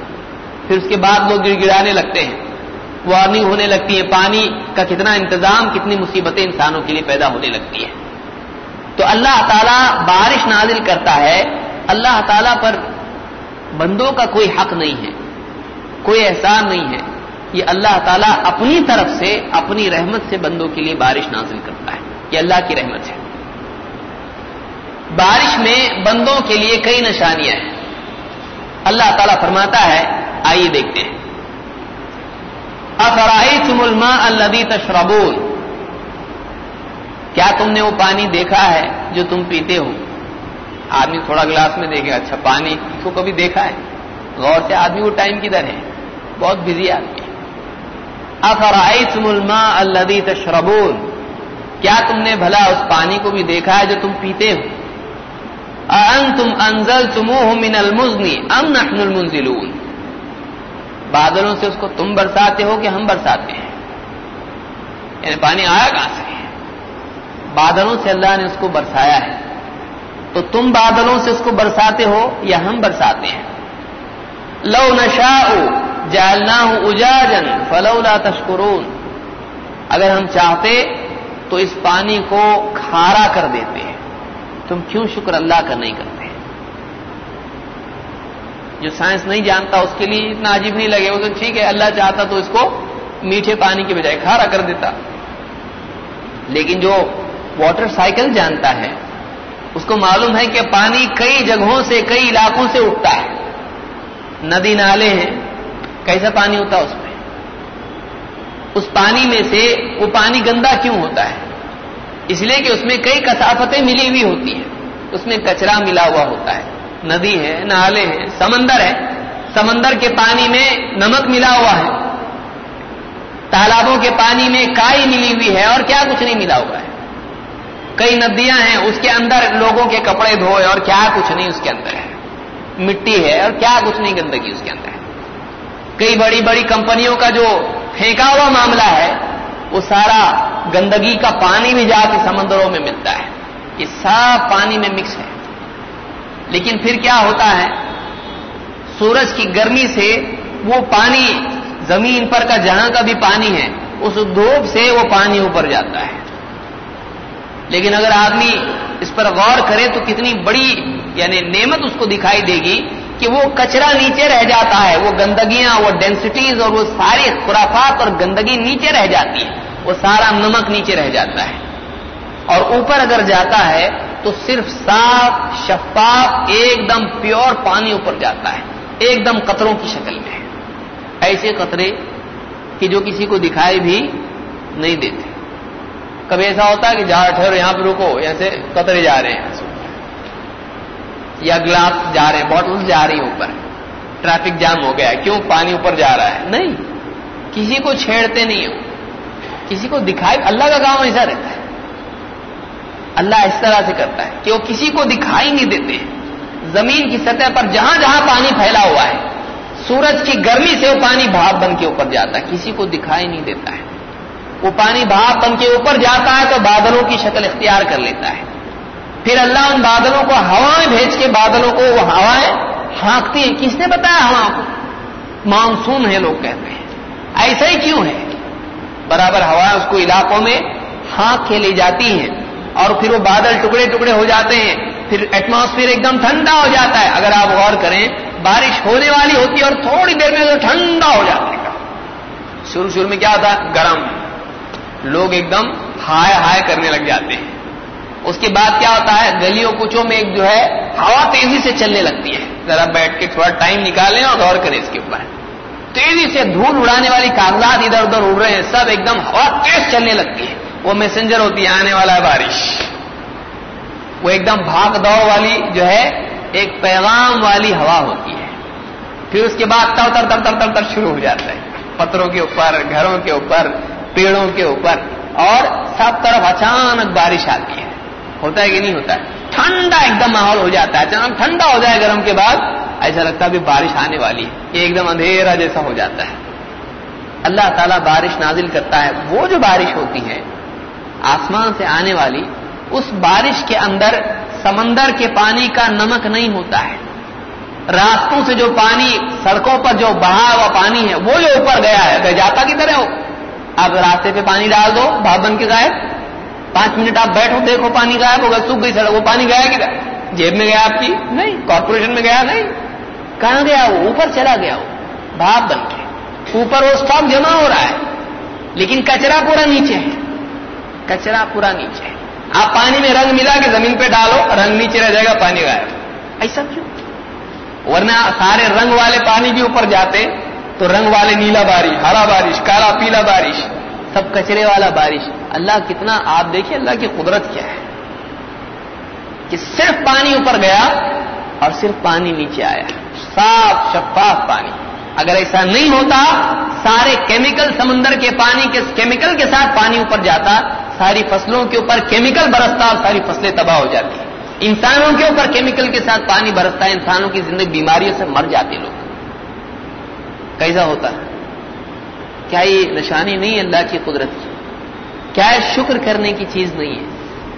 پھر اس کے بعد لوگ گڑ گڑانے لگتے ہیں، وارننگ ہونے لگتی ہے پانی کا کتنا انتظام، کتنی مصیبتیں انسانوں کے لیے پیدا ہونے لگتی ہے تو اللہ تعالیٰ بارش نازل کرتا ہے، اللہ تعالیٰ پر بندوں کا کوئی حق نہیں ہے، کوئی احسان نہیں ہے۔ یہ اللہ تعالیٰ اپنی طرف سے، اپنی رحمت سے بندوں کے لیے بارش نازل کرتا ہے۔ یہ اللہ کی رحمت ہے۔ بارش میں بندوں کے لیے کئی نشانیاں ہیں۔ اللہ تعالیٰ فرماتا ہے، آئیے دیکھتے ہیں۔ افرائی تم الما الدی تشربول کیا تم نے وہ پانی دیکھا ہے جو تم پیتے ہو؟ آدمی تھوڑا گلاس میں دیکھے اچھا پانی کو کبھی دیکھا ہے۔ غور سے، آدمی وہ ٹائم کدھر ہے؟ بہت بزی آدمی افرائی تم الما الدی تشربول کیا تم نے بھلا اس پانی کو بھی دیکھا ہے جو تم پیتے ہو؟ ان تم انزل تمہ من المزنی ام نحن المنزلون؟ بادلوں سے اس کو تم برساتے ہو کہ ہم برساتے ہیں۔ یعنی پانی آیا کہاں سے؟ بادلوں سے اللہ نے اس کو برسایا ہے۔ تو تم بادلوں سے اس کو برساتے ہو یا ہم برساتے ہیں؟ لو نشا جالنا اجاجن فلولا تشکرون۔ اگر ہم چاہتے تو اس پانی کو کھارا کر دیتے ہیں۔ تم کیوں شکر اللہ کا نہیں کرتے؟ جو سائنس نہیں جانتا، اس کے لیے اتنا عجیب نہیں لگے۔ وہ تو ٹھیک ہے، اللہ چاہتا تو اس کو میٹھے پانی کے بجائے کھارا کر دیتا۔ لیکن جو واٹر سائیکل جانتا ہے، اس کو معلوم ہے کہ پانی کئی جگہوں سے، کئی علاقوں سے اٹھتا ہے۔ ندی نالے ہیں، کیسا پانی ہوتا ہے اس میں؟ اس پانی میں سے وہ پانی گندا کیوں ہوتا ہے؟ اس لیے کہ اس میں کئی کثافتیں ملی ہوئی ہوتی ہیں۔ اس میں کچرا ملا ہوا ہوتا ہے۔ ندی ہے، نالے ہیں، سمندر ہے۔ سمندر کے پانی میں نمک ملا ہوا ہے۔ تالابوں کے پانی میں کائی ملی ہوئی ہے اور کیا کچھ نہیں ملا ہوا ہے۔ کئی ندیاں ہیں، اس کے اندر لوگوں کے کپڑے دھوئے اور کیا کچھ نہیں اس کے اندر ہے۔ مٹی ہے اور کیا کچھ نہیں گندگی اس کے اندر ہے۔ کئی بڑی بڑی کمپنیوں کا جو پھینکا ہوا معاملہ ہے، وہ سارا گندگی کا پانی بھی جا کے سمندروں میں ملتا ہے۔ یہ صاف پانی میں مکس ہے۔ لیکن پھر کیا ہوتا ہے؟ سورج کی گرمی سے وہ پانی زمین پر کا جہاں کا بھی پانی ہے، اس دھوپ سے وہ پانی اوپر جاتا ہے۔ لیکن اگر آدمی اس پر غور کرے تو کتنی بڑی یعنی نعمت اس کو دکھائی دے گی۔ کہ وہ کچرا نیچے رہ جاتا ہے، وہ گندگیاں، وہ ڈینسٹیز اور وہ ساری خرافات اور گندگی نیچے رہ جاتی ہے وہ سارا نمک نیچے رہ جاتا ہے۔ اور اوپر اگر جاتا ہے تو صرف صاف، شفاف، ایک دم پیور پانی اوپر جاتا ہے۔ ایک دم قطروں کی شکل میں۔ ایسے قطرے کہ جو کسی کو دکھائی بھی نہیں دیتے۔ کبھی ایسا ہوتا ہے کہ جہاں ٹھہرو، یہاں پہ رکو، یہاں سے قطرے جا رہے ہیں۔ یا گلاس جا رہے ہیں بوٹل جا رہی ہیں اوپر۔ ٹریفک جام ہو گیا ہے۔ کیوں؟ پانی اوپر جا رہا ہے۔ نہیں، کسی کو چھیڑتے نہیں ہو۔ کسی کو دکھائی، اللہ کا کام ایسا رہتا ہے۔ اللہ اس طرح سے کرتا ہے کہ وہ کسی کو دکھائی نہیں دیتے۔ زمین کی سطح پر جہاں جہاں پانی پھیلا ہوا ہے، سورج کی گرمی سے وہ پانی بھاپ بن کے اوپر جاتا ہے۔ کسی کو دکھائی نہیں دیتا ہے۔ وہ پانی بھاپ بن کے اوپر جاتا ہے تو بادلوں کی شکل اختیار کر لیتا ہے۔ پھر اللہ ان بادلوں کو ہوائیں بھیج کے بادلوں کو وہ ہوائیں ہانکتی ہیں۔ کس نے بتایا ہوا کو؟ مانسون ہے لوگ کہتے ہیں۔ ایسا ہی کیوں ہے برابر ہوائیں اس کو علاقوں میں ہانک کے لے جاتی ہیں اور پھر وہ بادل ٹکڑے ٹکڑے ہو جاتے ہیں۔ پھر ایٹماسفیئر ایک دم ٹھنڈا ہو جاتا ہے۔ اگر آپ غور کریں، بارش ہونے والی ہوتی ہے اور تھوڑی دیر میں تو ٹھنڈا ہو جاتا ہے۔ شروع شروع میں کیا ہوتا گرم۔ لوگ ایک دم ہائے ہائے کرنے لگ جاتے ہیں۔ اس کے بعد کیا ہوتا ہے؟ گلیوں کچوں میں ایک جو ہے، ہوا تیزی سے چلنے لگتی ہے۔ ذرا بیٹھ کے تھوڑا ٹائم نکالیں اور غور کریں اس کے اوپر۔ تیزی سے دھول اڑانے والی کاغذات ادھر ادھر اڑ رہے ہیں، سب ایک دم ہوا تیز چلنے لگتی ہے۔ وہ میسنجر ہوتی ہے، آنے والا ہے بارش۔ وہ ایک دم بھاگ دوڑ والی جو ہے، ایک پیغام والی ہوا ہوتی ہے۔ پھر اس کے بعد تر تر تر تر تر تر شروع ہو جاتا ہے۔ پتھروں کے اوپر، گھروں کے اوپر، پیڑوں کے اوپر۔ اور سب طرف اچانک بارش آتی ہے۔ ہوتا ہے کہ نہیں ہوتا ہے؟ ٹھنڈا ایک دم ماحول ہو جاتا ہے۔ اچانک ٹھنڈا ہو جائے گرم کے بعد، ایسا لگتا ہے بارش آنے والی ہے۔ یہ ایک دم اندھیرا جیسا ہو جاتا ہے۔ اللہ تعالیٰ بارش نازل کرتا ہے۔ وہ جو بارش ہوتی ہے، آسمان سے آنے والی، اس بارش کے اندر سمندر کے پانی کا نمک نہیں ہوتا ہے۔ راستوں سے جو پانی، سڑکوں پر جو بہا ہوا پانی ہے، وہ جو اوپر گیا ہے جاتا کی طرح ہو۔ آپ راستے پہ پانی ڈال دو بھاپ بن کے غائب پانچ منٹ آپ بیٹھو دیکھو پانی غائب ہوگا سوکھ گئی سڑک وہ پانی گیا کدھر؟ جیب میں گیا آپ کی؟ نہیں۔ کارپوریشن میں گیا؟ نہیں۔ کہاں گیا وہ؟ اوپر چلا گیا وہ بھاپ بن کے۔ اوپر وہ اسٹاک جمع ہو رہا ہے لیکن کچرا پورا نیچے ہے۔ کچرا پورا نیچے ہے۔ آپ پانی میں رنگ ملا کے زمین پہ ڈالو رنگ نیچے رہ جائے گا پانی غائب۔ ایسا کیوں؟ ورنہ سارے رنگ والے پانی بھی اوپر جاتے تو رنگ والے نیلا بارش ہرا بارش کالا پیلا بارش۔ سب کچرے والا بارش۔ اللہ کتنا، آپ دیکھیے اللہ کی قدرت کیا ہے۔ کہ صرف پانی اوپر گیا اور صرف پانی نیچے آیا۔ صاف شفاف پانی۔ اگر ایسا نہیں ہوتا، سارے کیمیکل سمندر کے پانی کے، کیمیکل کے ساتھ پانی اوپر جاتا، ساری فصلوں کے اوپر کیمیکل برستا اور ساری فصلیں تباہ ہو جاتی۔ انسانوں کے اوپر کیمیکل کے ساتھ پانی برستا ہے انسانوں کی زندگی بیماریوں سے مر جاتے لوگ۔ کیسا ہوتا؟ ہے کیا یہ نشانی نہیں ہے اللہ کی قدرت کی؟ کیا شکر کرنے کی چیز نہیں ہے؟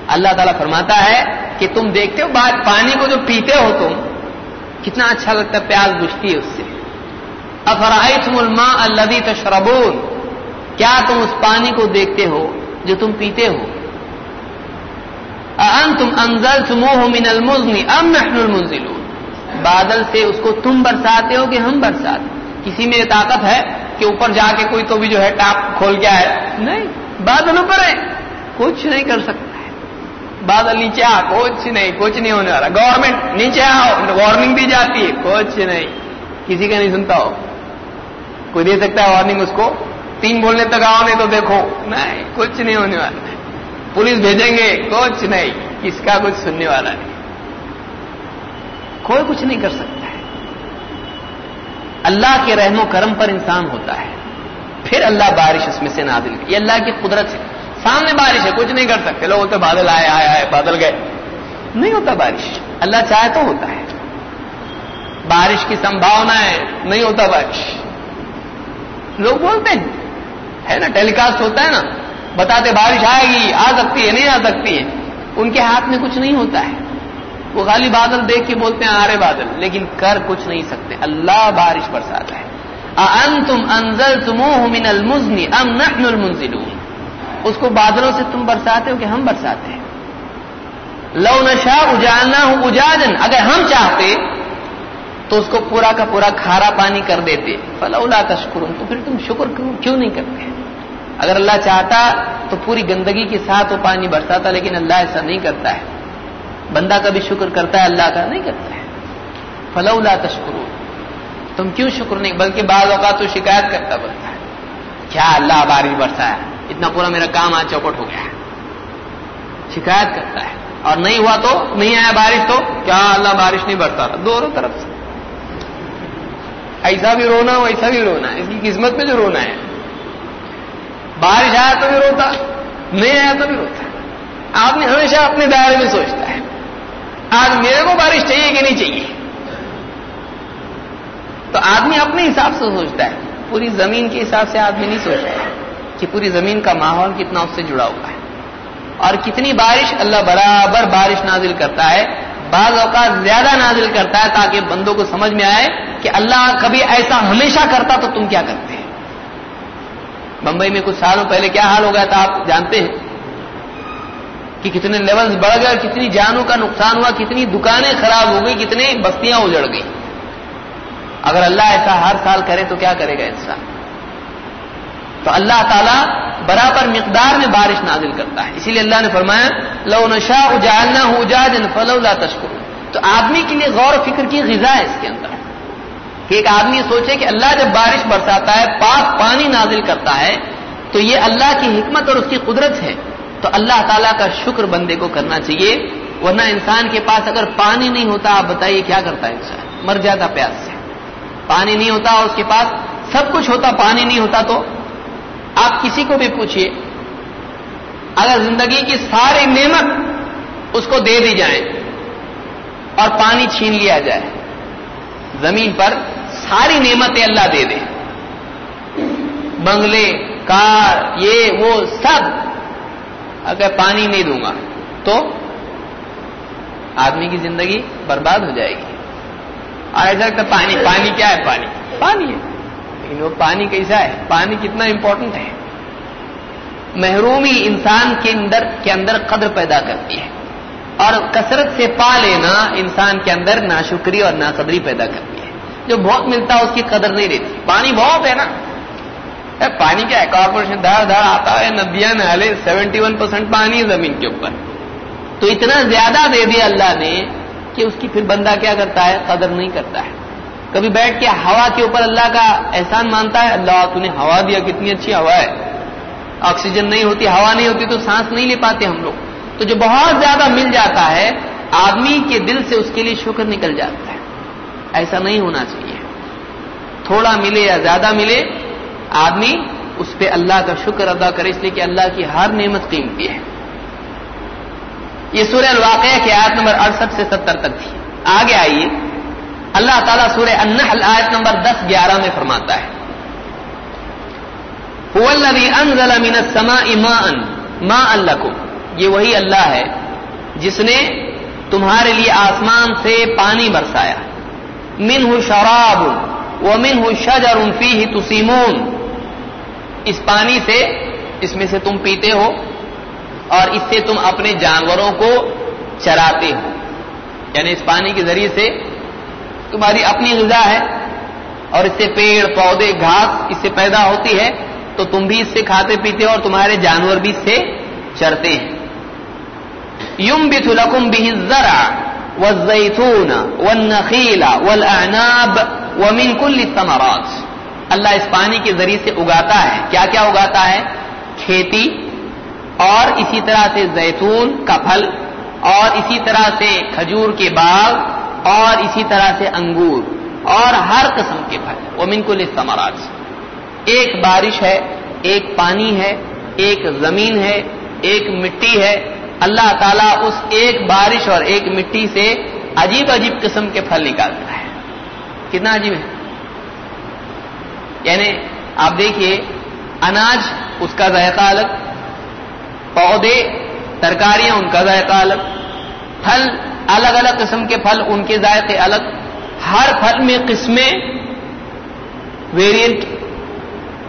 اللہ تعالیٰ فرماتا ہے کہ تم دیکھتے ہو بات پانی کو جو پیتے ہو تم، کتنا اچھا لگتا ہے پیاز بجتی ہے اس سے۔ افرائی تم الما اللہ تشربون، کیا تم اس پانی کو دیکھتے ہو جو تم پیتے ہو؟ تم انزل من المزنی ام نحن المنزلون؟ بادل سے اس کو تم برساتے ہو کہ ہم برساتے کسی میں یہ طاقت ہے؟ کہ اوپر جا کے کوئی تو بھی جو ہے ٹاپ کھول کے آئے نہیں۔ بادل اوپر ہے کچھ نہیں کر سکتا ہے۔ بادل نیچے آ کچھ نہیں کچھ نہیں ہونے والا۔ گورنمنٹ نیچے آؤ۔ وارننگ دی جاتی ہے۔ کچھ نہیں۔ کسی کا نہیں سنتا ہو۔ کوئی دے سکتا ہے وارننگ اس کو؟ تین بولنے تک آؤ نہیں تو دیکھو۔ نہیں کچھ نہیں ہونے والا۔ پولیس بھیجیں گے۔ کچھ نہیں۔ کس کا کچھ سننے والا نہیں۔ کوئی کچھ نہیں کر سکتا۔ ہے اللہ کے رحم و کرم پر انسان ہوتا ہے۔ پھر اللہ بارش اس میں سے نازل یہ اللہ کی قدرت ہے۔ سامنے بارش ہے، کچھ نہیں کر سکتے۔ لوگ ہوتے بادل آئے آئے آئے، بادل گئے۔ نہیں ہوتا بارش۔ اللہ چاہے تو ہوتا ہے۔ بارش کی سمبھاونا ہے، نہیں ہوتا بارش۔ لوگ بولتے ہیں، ہے نا؟ ٹیلی کاسٹ ہوتا ہے نا۔ بتاتے بارش آئے گی، آ سکتی ہے، نہیں آ سکتی ہے۔ ان کے ہاتھ میں کچھ نہیں ہوتا ہے۔ وہ خالی بادل دیکھ کے بولتے ہیں آرے بادل، لیکن کر کچھ نہیں سکتے۔ اللہ بارش برساتا ہے۔ تم انزل من المزنی ام نحن المنزلون۔ اس کو بادلوں سے تم برساتے ہو کہ ہم برساتے ہیں۔ لو نشا اجالنا ہوں اجاجن اگر ہم چاہتے تو اس کو پورا کا پورا کھارا پانی کر دیتے۔ فلولا تشکر تو پھر تم شکر کیوں نہیں کرتے؟ اگر اللہ چاہتا تو پوری گندگی کے ساتھ وہ پانی برساتا، لیکن اللہ ایسا نہیں کرتا ہے۔ بندہ کا بھی شکر کرتا ہے، اللہ کا نہیں کرتا ہے۔ فلولا تشکر تم کیوں شکر نہیں، بلکہ بعض اوقات تو شکایت کرتا بنتا ہے۔ کیا اللہ بارش برسا ہے؟ اتنا پورا میرا کام آج چوپٹ ہو گیا شکایت کرتا ہے۔ اور نہیں ہوا تو، نہیں آیا بارش تو، کیا اللہ بارش نہیں برتا رہا دونوں طرف سے۔ ایسا بھی رونا ہو ایسا بھی رونا۔ ہے اس کی قسمت میں جو رونا ہے۔ بارش آیا تو بھی روتا، نہیں آیا تو بھی روتا۔ آدمی ہمیشہ اپنے دائرے میں سوچتا ہے۔ آج میرے کو بارش چاہیے کہ نہیں چاہیے۔ تو آدمی اپنے حساب سے سوچتا ہے، پوری زمین کے حساب سے آدمی نہیں سوچتا ہے کہ پوری زمین کا ماحول کتنا اس سے جڑا ہوا ہے۔ اور کتنی بارش اللہ برابر بارش نازل کرتا ہے، بعض اوقات زیادہ نازل کرتا ہے تاکہ بندوں کو سمجھ میں آئے کہ اللہ کبھی ایسا ہمیشہ کرتا تو تم کیا کرتے۔ ہیں بمبئی میں کچھ سالوں پہلے کیا حال ہو گیا تھا، آپ جانتے ہیں؟ کہ کتنے لیولز بڑھ گئے، کتنی جانوں کا نقصان ہوا، کتنی دکانیں خراب ہو گئی، کتنی بستیاں اجڑ گئی اگر اللہ ایسا ہر سال کرے تو کیا کرے گا انسان؟ تو اللہ تعالیٰ برابر مقدار میں بارش نازل کرتا ہے۔ اسی لیے اللہ نے فرمایا، لو نشا اجالنا ہوں اجاجن فلولا تشکر تو آدمی کے لیے غور و فکر کی غذا ہے اس کے اندر۔ کہ ایک آدمی سوچے کہ اللہ جب بارش برساتا ہے، پاک پانی نازل کرتا ہے، تو یہ اللہ کی حکمت اور اس کی قدرت ہے۔ تو اللہ تعالیٰ کا شکر بندے کو کرنا چاہیے، ورنہ انسان کے پاس اگر پانی نہیں ہوتا، آپ بتائیے کیا کرتا ہے انسان؟ مر جاتا پیاس سے۔ پانی نہیں ہوتا اس کے پاس سب کچھ ہوتا، پانی نہیں ہوتا تو؟ آپ کسی کو بھی پوچھیے اگر زندگی کی ساری نعمت اس کو دے دی جائے اور پانی چھین لیا جائے، زمین پر ساری نعمتیں اللہ دے دے۔ بنگلے، کار، یہ، وہ، سب اگر پانی نہیں دوں گا، تو آدمی کی زندگی برباد ہو جائے گی۔ اور ایسا لگتا پانی پانی کیا ہے؟ پانی۔ پانی ہے۔ لیکن وہ پانی کیسا ہے؟ پانی کتنا امپورٹنٹ ہے۔ محرومی انسان کے اندر کے اندر قدر پیدا کرتی ہے۔ اور کثرت سے پا لینا انسان کے اندر ناشکری اور ناقدری پیدا کرتی ہے۔ جو بہت ملتا ہے، اس کی قدر نہیں رہتی۔ پانی بہت ہے نا۔ پانی کیا ہے؟ کارپوریشن دھڑ دھڑ آتا ہے ندیاں نالے سیونٹی ون پرسینٹ پانی ہے زمین کے اوپر۔ تو اتنا زیادہ دے دیا اللہ نے کہ اس کی پھر بندہ کیا کرتا ہے؟ قدر نہیں کرتا ہے۔ کبھی بیٹھ کے ہوا کے اوپر اللہ کا احسان مانتا ہے، اللہ تو نے ہوا دیا، کتنی اچھی ہوا ہے۔ آکسیجن نہیں ہوتی، ہوا نہیں ہوتی تو سانس نہیں لے پاتے ہم لوگ۔ تو جو بہت زیادہ مل جاتا ہے، آدمی کے دل سے اس کے لیے شکر نکل جاتا ہے۔ ایسا نہیں ہونا چاہیے۔ تھوڑا ملے یا زیادہ ملے آدمی اس پہ اللہ کا شکر ادا کرے، اس لیے کہ اللہ کی ہر نعمت قیمتی ہے۔ یہ سورہ الواقعہ کی آیت نمبر اڑسٹھ سے ستر تک تھی۔ آگے آئیے۔ اللہ تعالیٰ سورہ النحل آیت نمبر دس گیارہ میں فرماتا ہے۔ انزل من السماء ماء ماء لكم یہ وہی اللہ ہے جس نے تمہارے لیے آسمان سے پانی برسایا۔ من شراب و من شجر فیہ تسیمون۔ اس پانی سے اس میں سے تم پیتے ہو اور اس سے تم اپنے جانوروں کو چراتے ہو۔ یعنی اس پانی کے ذریعے سے تمہاری اپنی غذا ہے اور اس سے پیڑ، پودے، گھاس اس سے پیدا ہوتی ہے تو تم بھی اس سے کھاتے پیتے ہو اور تمہارے جانور بھی اس سے چرتے ہیں۔ یم بت لکم بھی ذرا و زیتون و نخیلا ولاب و کل اللہ اس پانی کے ذریعے سے اگاتا ہے۔ کیا کیا اگاتا ہے؟ کھیتی اور اسی طرح سے زیتون کا پھل اور اسی طرح سے کھجور کے باغ اور اسی طرح سے انگور اور ہر قسم کے پھل۔ وہ منکل استمراج ایک بارش ہے، ایک پانی ہے، ایک زمین ہے، ایک مٹی ہے۔ اللہ تعالیٰ اس ایک بارش اور ایک مٹی سے عجیب عجیب قسم کے پھل نکالتا ہے۔ کتنا عجیب ہے؟ یعنی آپ دیکھیے، اناج اس کا ذائقہ الگ، پودے، ترکاریاں ان کا ذائقہ الگ، پھل الگ الگ قسم کے پھل ان کے ذائقے الگ، ہر پھل میں قسمیں ویریئنٹ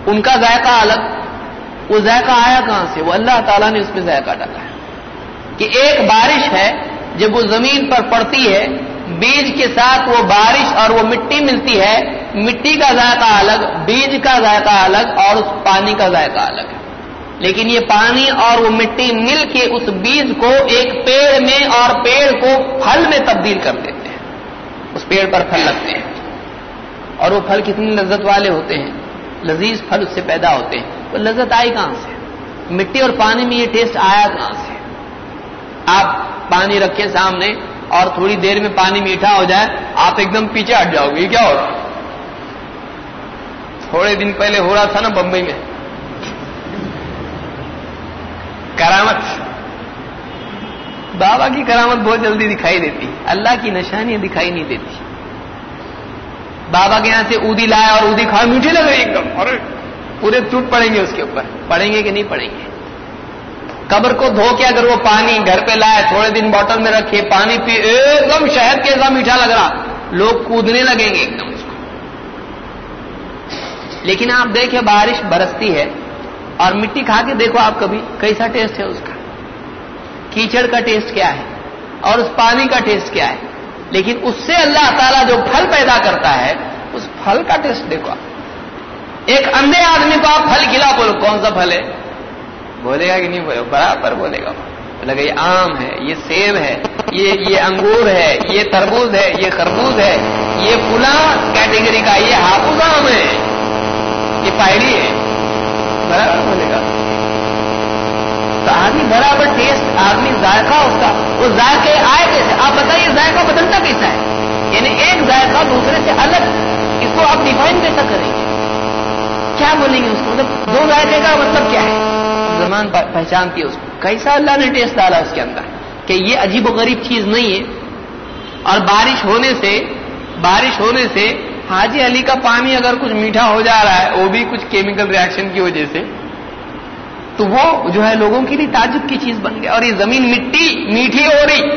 ان کا ذائقہ الگ۔ وہ ذائقہ آیا کہاں سے؟ وہ اللہ تعالیٰ نے اس میں ذائقہ ڈالا ہے کہ ایک بارش ہے، جب وہ زمین پر پڑتی ہے بیج کے ساتھ وہ بارش اور وہ مٹی ملتی ہے، مٹی کا ذائقہ الگ، بیج کا ذائقہ الگ اور اس پانی کا ذائقہ الگ ہے۔ لیکن یہ پانی اور وہ مٹی مل کے اس بیج کو ایک پیڑ میں اور پیڑ کو پھل میں تبدیل کر دیتے ہیں۔ اس پیڑ پر پھل لگتے ہیں۔ اور وہ پھل کتنی لذت والے ہوتے ہیں۔ لذیذ پھل اس سے پیدا ہوتے ہیں۔ وہ لذت آئی کہاں سے؟ مٹی اور پانی میں یہ ٹیسٹ آیا کہاں سے؟ آپ پانی رکھے سامنے۔ اور تھوڑی دیر میں پانی میٹھا ہو جائے، آپ ایک دم پیچھے ہٹ جاؤ گے، یہ کیا ہوگا تھوڑے دن پہلے ہو رہا تھا نا بمبئی میں۔ کرامت۔ بابا کی کرامت بہت جلدی دکھائی دیتی۔ اللہ کی نشانیاں دکھائی نہیں دیتی۔ بابا کے یہاں سے اودی لایا اور اودی کھا میٹھی لگ رہی ایک دم۔ اور پورے ٹوٹ پڑیں گے اس کے اوپر۔ پڑیں گے کہ نہیں پڑیں گے؟ قبر کو دھو کے اگر وہ پانی گھر پہ لائے، تھوڑے دن بوٹل میں رکھے، پانی پی، ایک دم شہد کے ایسا میٹھا لگ رہا۔ لوگ کودنے لگیں گے ایک دم اس کو۔ لیکن آپ دیکھیں، بارش برستی ہے اور مٹی کھا کے دیکھو آپ کبھی کیسا ٹیسٹ ہے اس کا۔ کیچڑ کا ٹیسٹ کیا ہے اور اس پانی کا ٹیسٹ کیا ہے۔ لیکن اس سے اللہ تعالیٰ جو پھل پیدا کرتا ہے، اس پھل کا ٹیسٹ دیکھو آپ۔ ایک اندھے آدمی کو آپ پھل کھلا بولو، کون سا پھل ہے؟ بولے گا کہ نہیں بولے برابر بولے گا۔ لگا یہ آم ہے، یہ سیب ہے، یہ یہ انگور ہے، یہ تربوز ہے، یہ خربوز ہے، یہ فلاں کیٹیگری کا یہ ہاپوز آم ہے۔ یہ پہلی ہے۔ برابر بولے گا۔ تو آدمی برابر ٹیسٹ، آدمی ذائقہ اس کا، وہ ذائقے آئے کیسے؟ آپ بتائیے، ذائقہ بدلتا کیسا ہے؟ یعنی ایک ذائقہ دوسرے سے الگ اس کو آپ ڈیفائن کیسا کریں گے؟ کیا بولیں گے اس کو؟ مطلب دو ذائقے کا مطلب کیا ہے؟ زمان پہچانتی ہے اس کو۔ کیسا اللہ نے ٹیسٹ ڈالا اس کے اندر کہ یہ عجیب و غریب چیز نہیں ہے۔ اور بارش ہونے سے، بارش ہونے سے حاجی علی کا پانی اگر کچھ میٹھا ہو جا رہا ہے، وہ بھی کچھ کیمیکل ریئیکشن کی وجہ سے، تو وہ جو ہے لوگوں کے لیے تعجب کی چیز بن گئی اور یہ زمین مٹی میٹھی ہو رہی۔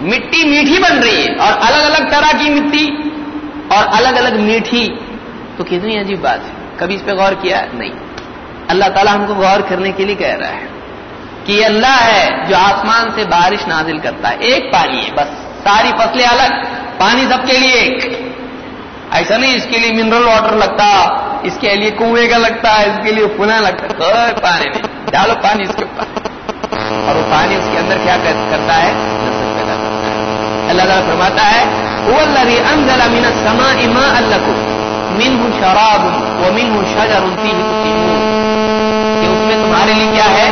مٹی میٹھی بن رہی ہے۔ اور الگ الگ طرح کی مٹی اور الگ الگ میٹھی۔ تو کتنی عجیب بات ہے۔ کبھی اس پہ غور کیا؟ نہیں۔ اللہ تعالیٰ ہم کو غور کرنے کے لیے کہہ رہا ہے کہ یہ اللہ ہے جو آسمان سے بارش نازل کرتا ہے، ایک پانی ہے، بس ساری فصلیں الگ، پانی سب کے لیے ایک۔ ایسا نہیں، اس کے لیے منرل واٹر لگتا، اس کے لیے کنویں کا لگتا ہے اس کے لیے پنا لگتا ہے پانی۔ نہیں ڈالو پانی۔ اس کے اوپر اور وہ پانی اس کے اندر کیا کرتا ہے؟ اللہ تعالیٰ فرماتا ہے وہ اللہ انزل من السماء ماء لكم منه شراب ومنه شجر فيه میں تمہارے لیے کیا ہے؟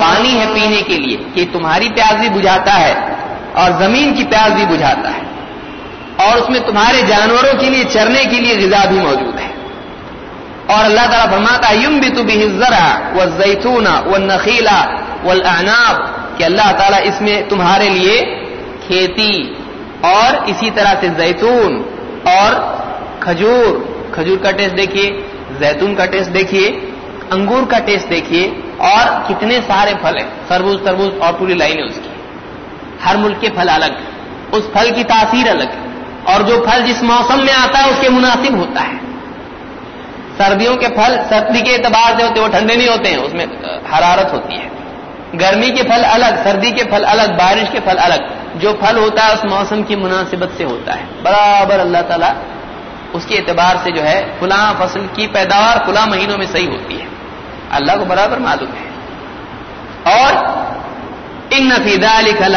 پانی ہے پینے کے لیے، کہ تمہاری پیاس بھی بجھاتا ہے اور زمین کی پیاس بھی بجھاتا ہے۔ اور اس میں تمہارے جانوروں کے لیے چرنے کے لیے غذا بھی موجود ہے۔ اور اللہ تعالیٰ فرماتا یم بھی تو بھی ذرا و زیتون و نخیلا و کہ اللہ تعالیٰ اس میں تمہارے لیے کھیتی اور اسی طرح سے زیتون اور کھجور۔ کھجور کا ٹیسٹ دیکھیے، زیتون کا ٹیسٹ دیکھیے۔ انگور کا ٹیسٹ دیکھیے اور کتنے سارے پھل ہیں۔ تربوز تربوز اور پوری لائن ہے اس کی۔ ہر ملک کے پھل الگ اس پھل کی تاثیر الگ ہے۔ اور جو پھل جس موسم میں آتا ہے اس کے مناسب ہوتا ہے۔ سردیوں کے پھل سردی کے اعتبار سے ہوتے وہ ٹھنڈے نہیں ہوتے ہیں، اس میں حرارت ہوتی ہے۔ گرمی کے پھل الگ، سردی کے پھل الگ، بارش کے پھل الگ۔ جو پھل ہوتا ہے اس موسم کی مناسبت سے ہوتا ہے۔ برابر اللہ تعالیٰ اس کے اعتبار سے جو ہے، فلاں فصل کی پیداوار فلاں مہینوں میں صحیح ہوتی ہے۔ اللہ کو برابر معلوم ہے۔ اور ان نفیدہ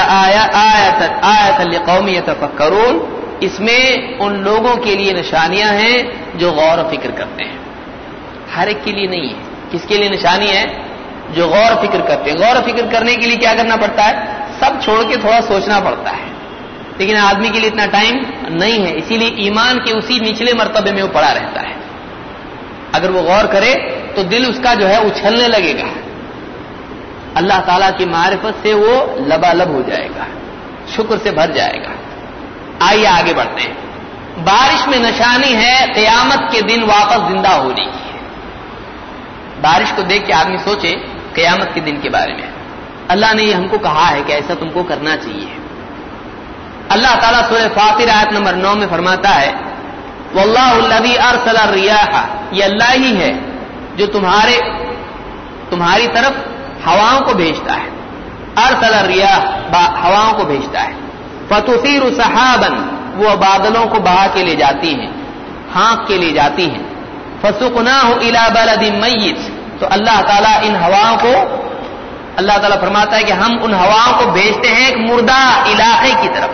آیا قومی تفکرون اس میں ان لوگوں کے لیے نشانیاں ہیں جو غور و فکر کرتے ہیں۔ ہر ایک کے لیے نہیں ہے۔ کس کے لیے نشانی ہے؟ جو غور و فکر کرتے ہیں۔ غور و فکر کرنے کے لیے کیا کرنا پڑتا ہے؟ سب چھوڑ کے تھوڑا سوچنا پڑتا ہے۔ لیکن آدمی کے لیے اتنا ٹائم نہیں ہے۔ اسی لیے ایمان کے اسی نچلے مرتبے میں وہ پڑا رہتا ہے۔ اگر وہ غور کرے تو دل اس کا جو ہے اچھلنے لگے گا۔ اللہ تعالی کی معرفت سے وہ لبالب ہو جائے گا، شکر سے بھر جائے گا۔ آئیے آگے بڑھتے ہیں۔ بارش میں نشانی ہے، قیامت کے دن واپس زندہ ہونے کی بارش کو دیکھ کے آدمی سوچے قیامت کے دن کے بارے میں۔ اللہ نے یہ ہم کو کہا ہے کہ ایسا تم کو کرنا چاہیے۔ اللہ تعالیٰ سورہ فاطر آیت نمبر نو میں فرماتا ہے واللہ الذی ارسل الریاح، یہ اللہ ہی ہے جو تمہارے، تمہاری طرف ہواؤں کو بھیجتا ہے۔ ارسل الریاح ہواؤں کو بھیجتا ہے۔ فتثیر صحابا وہ بادلوں کو بہا کے لے جاتی ہیں، ہانک کے لے جاتی ہیں۔ فسقناہ الى بلد میت تو اللہ تعالیٰ ان ہواؤں کو، اللہ تعالیٰ فرماتا ہے کہ ہم ان ہواؤں کو بھیجتے ہیں ایک مردہ علاقے کی طرف۔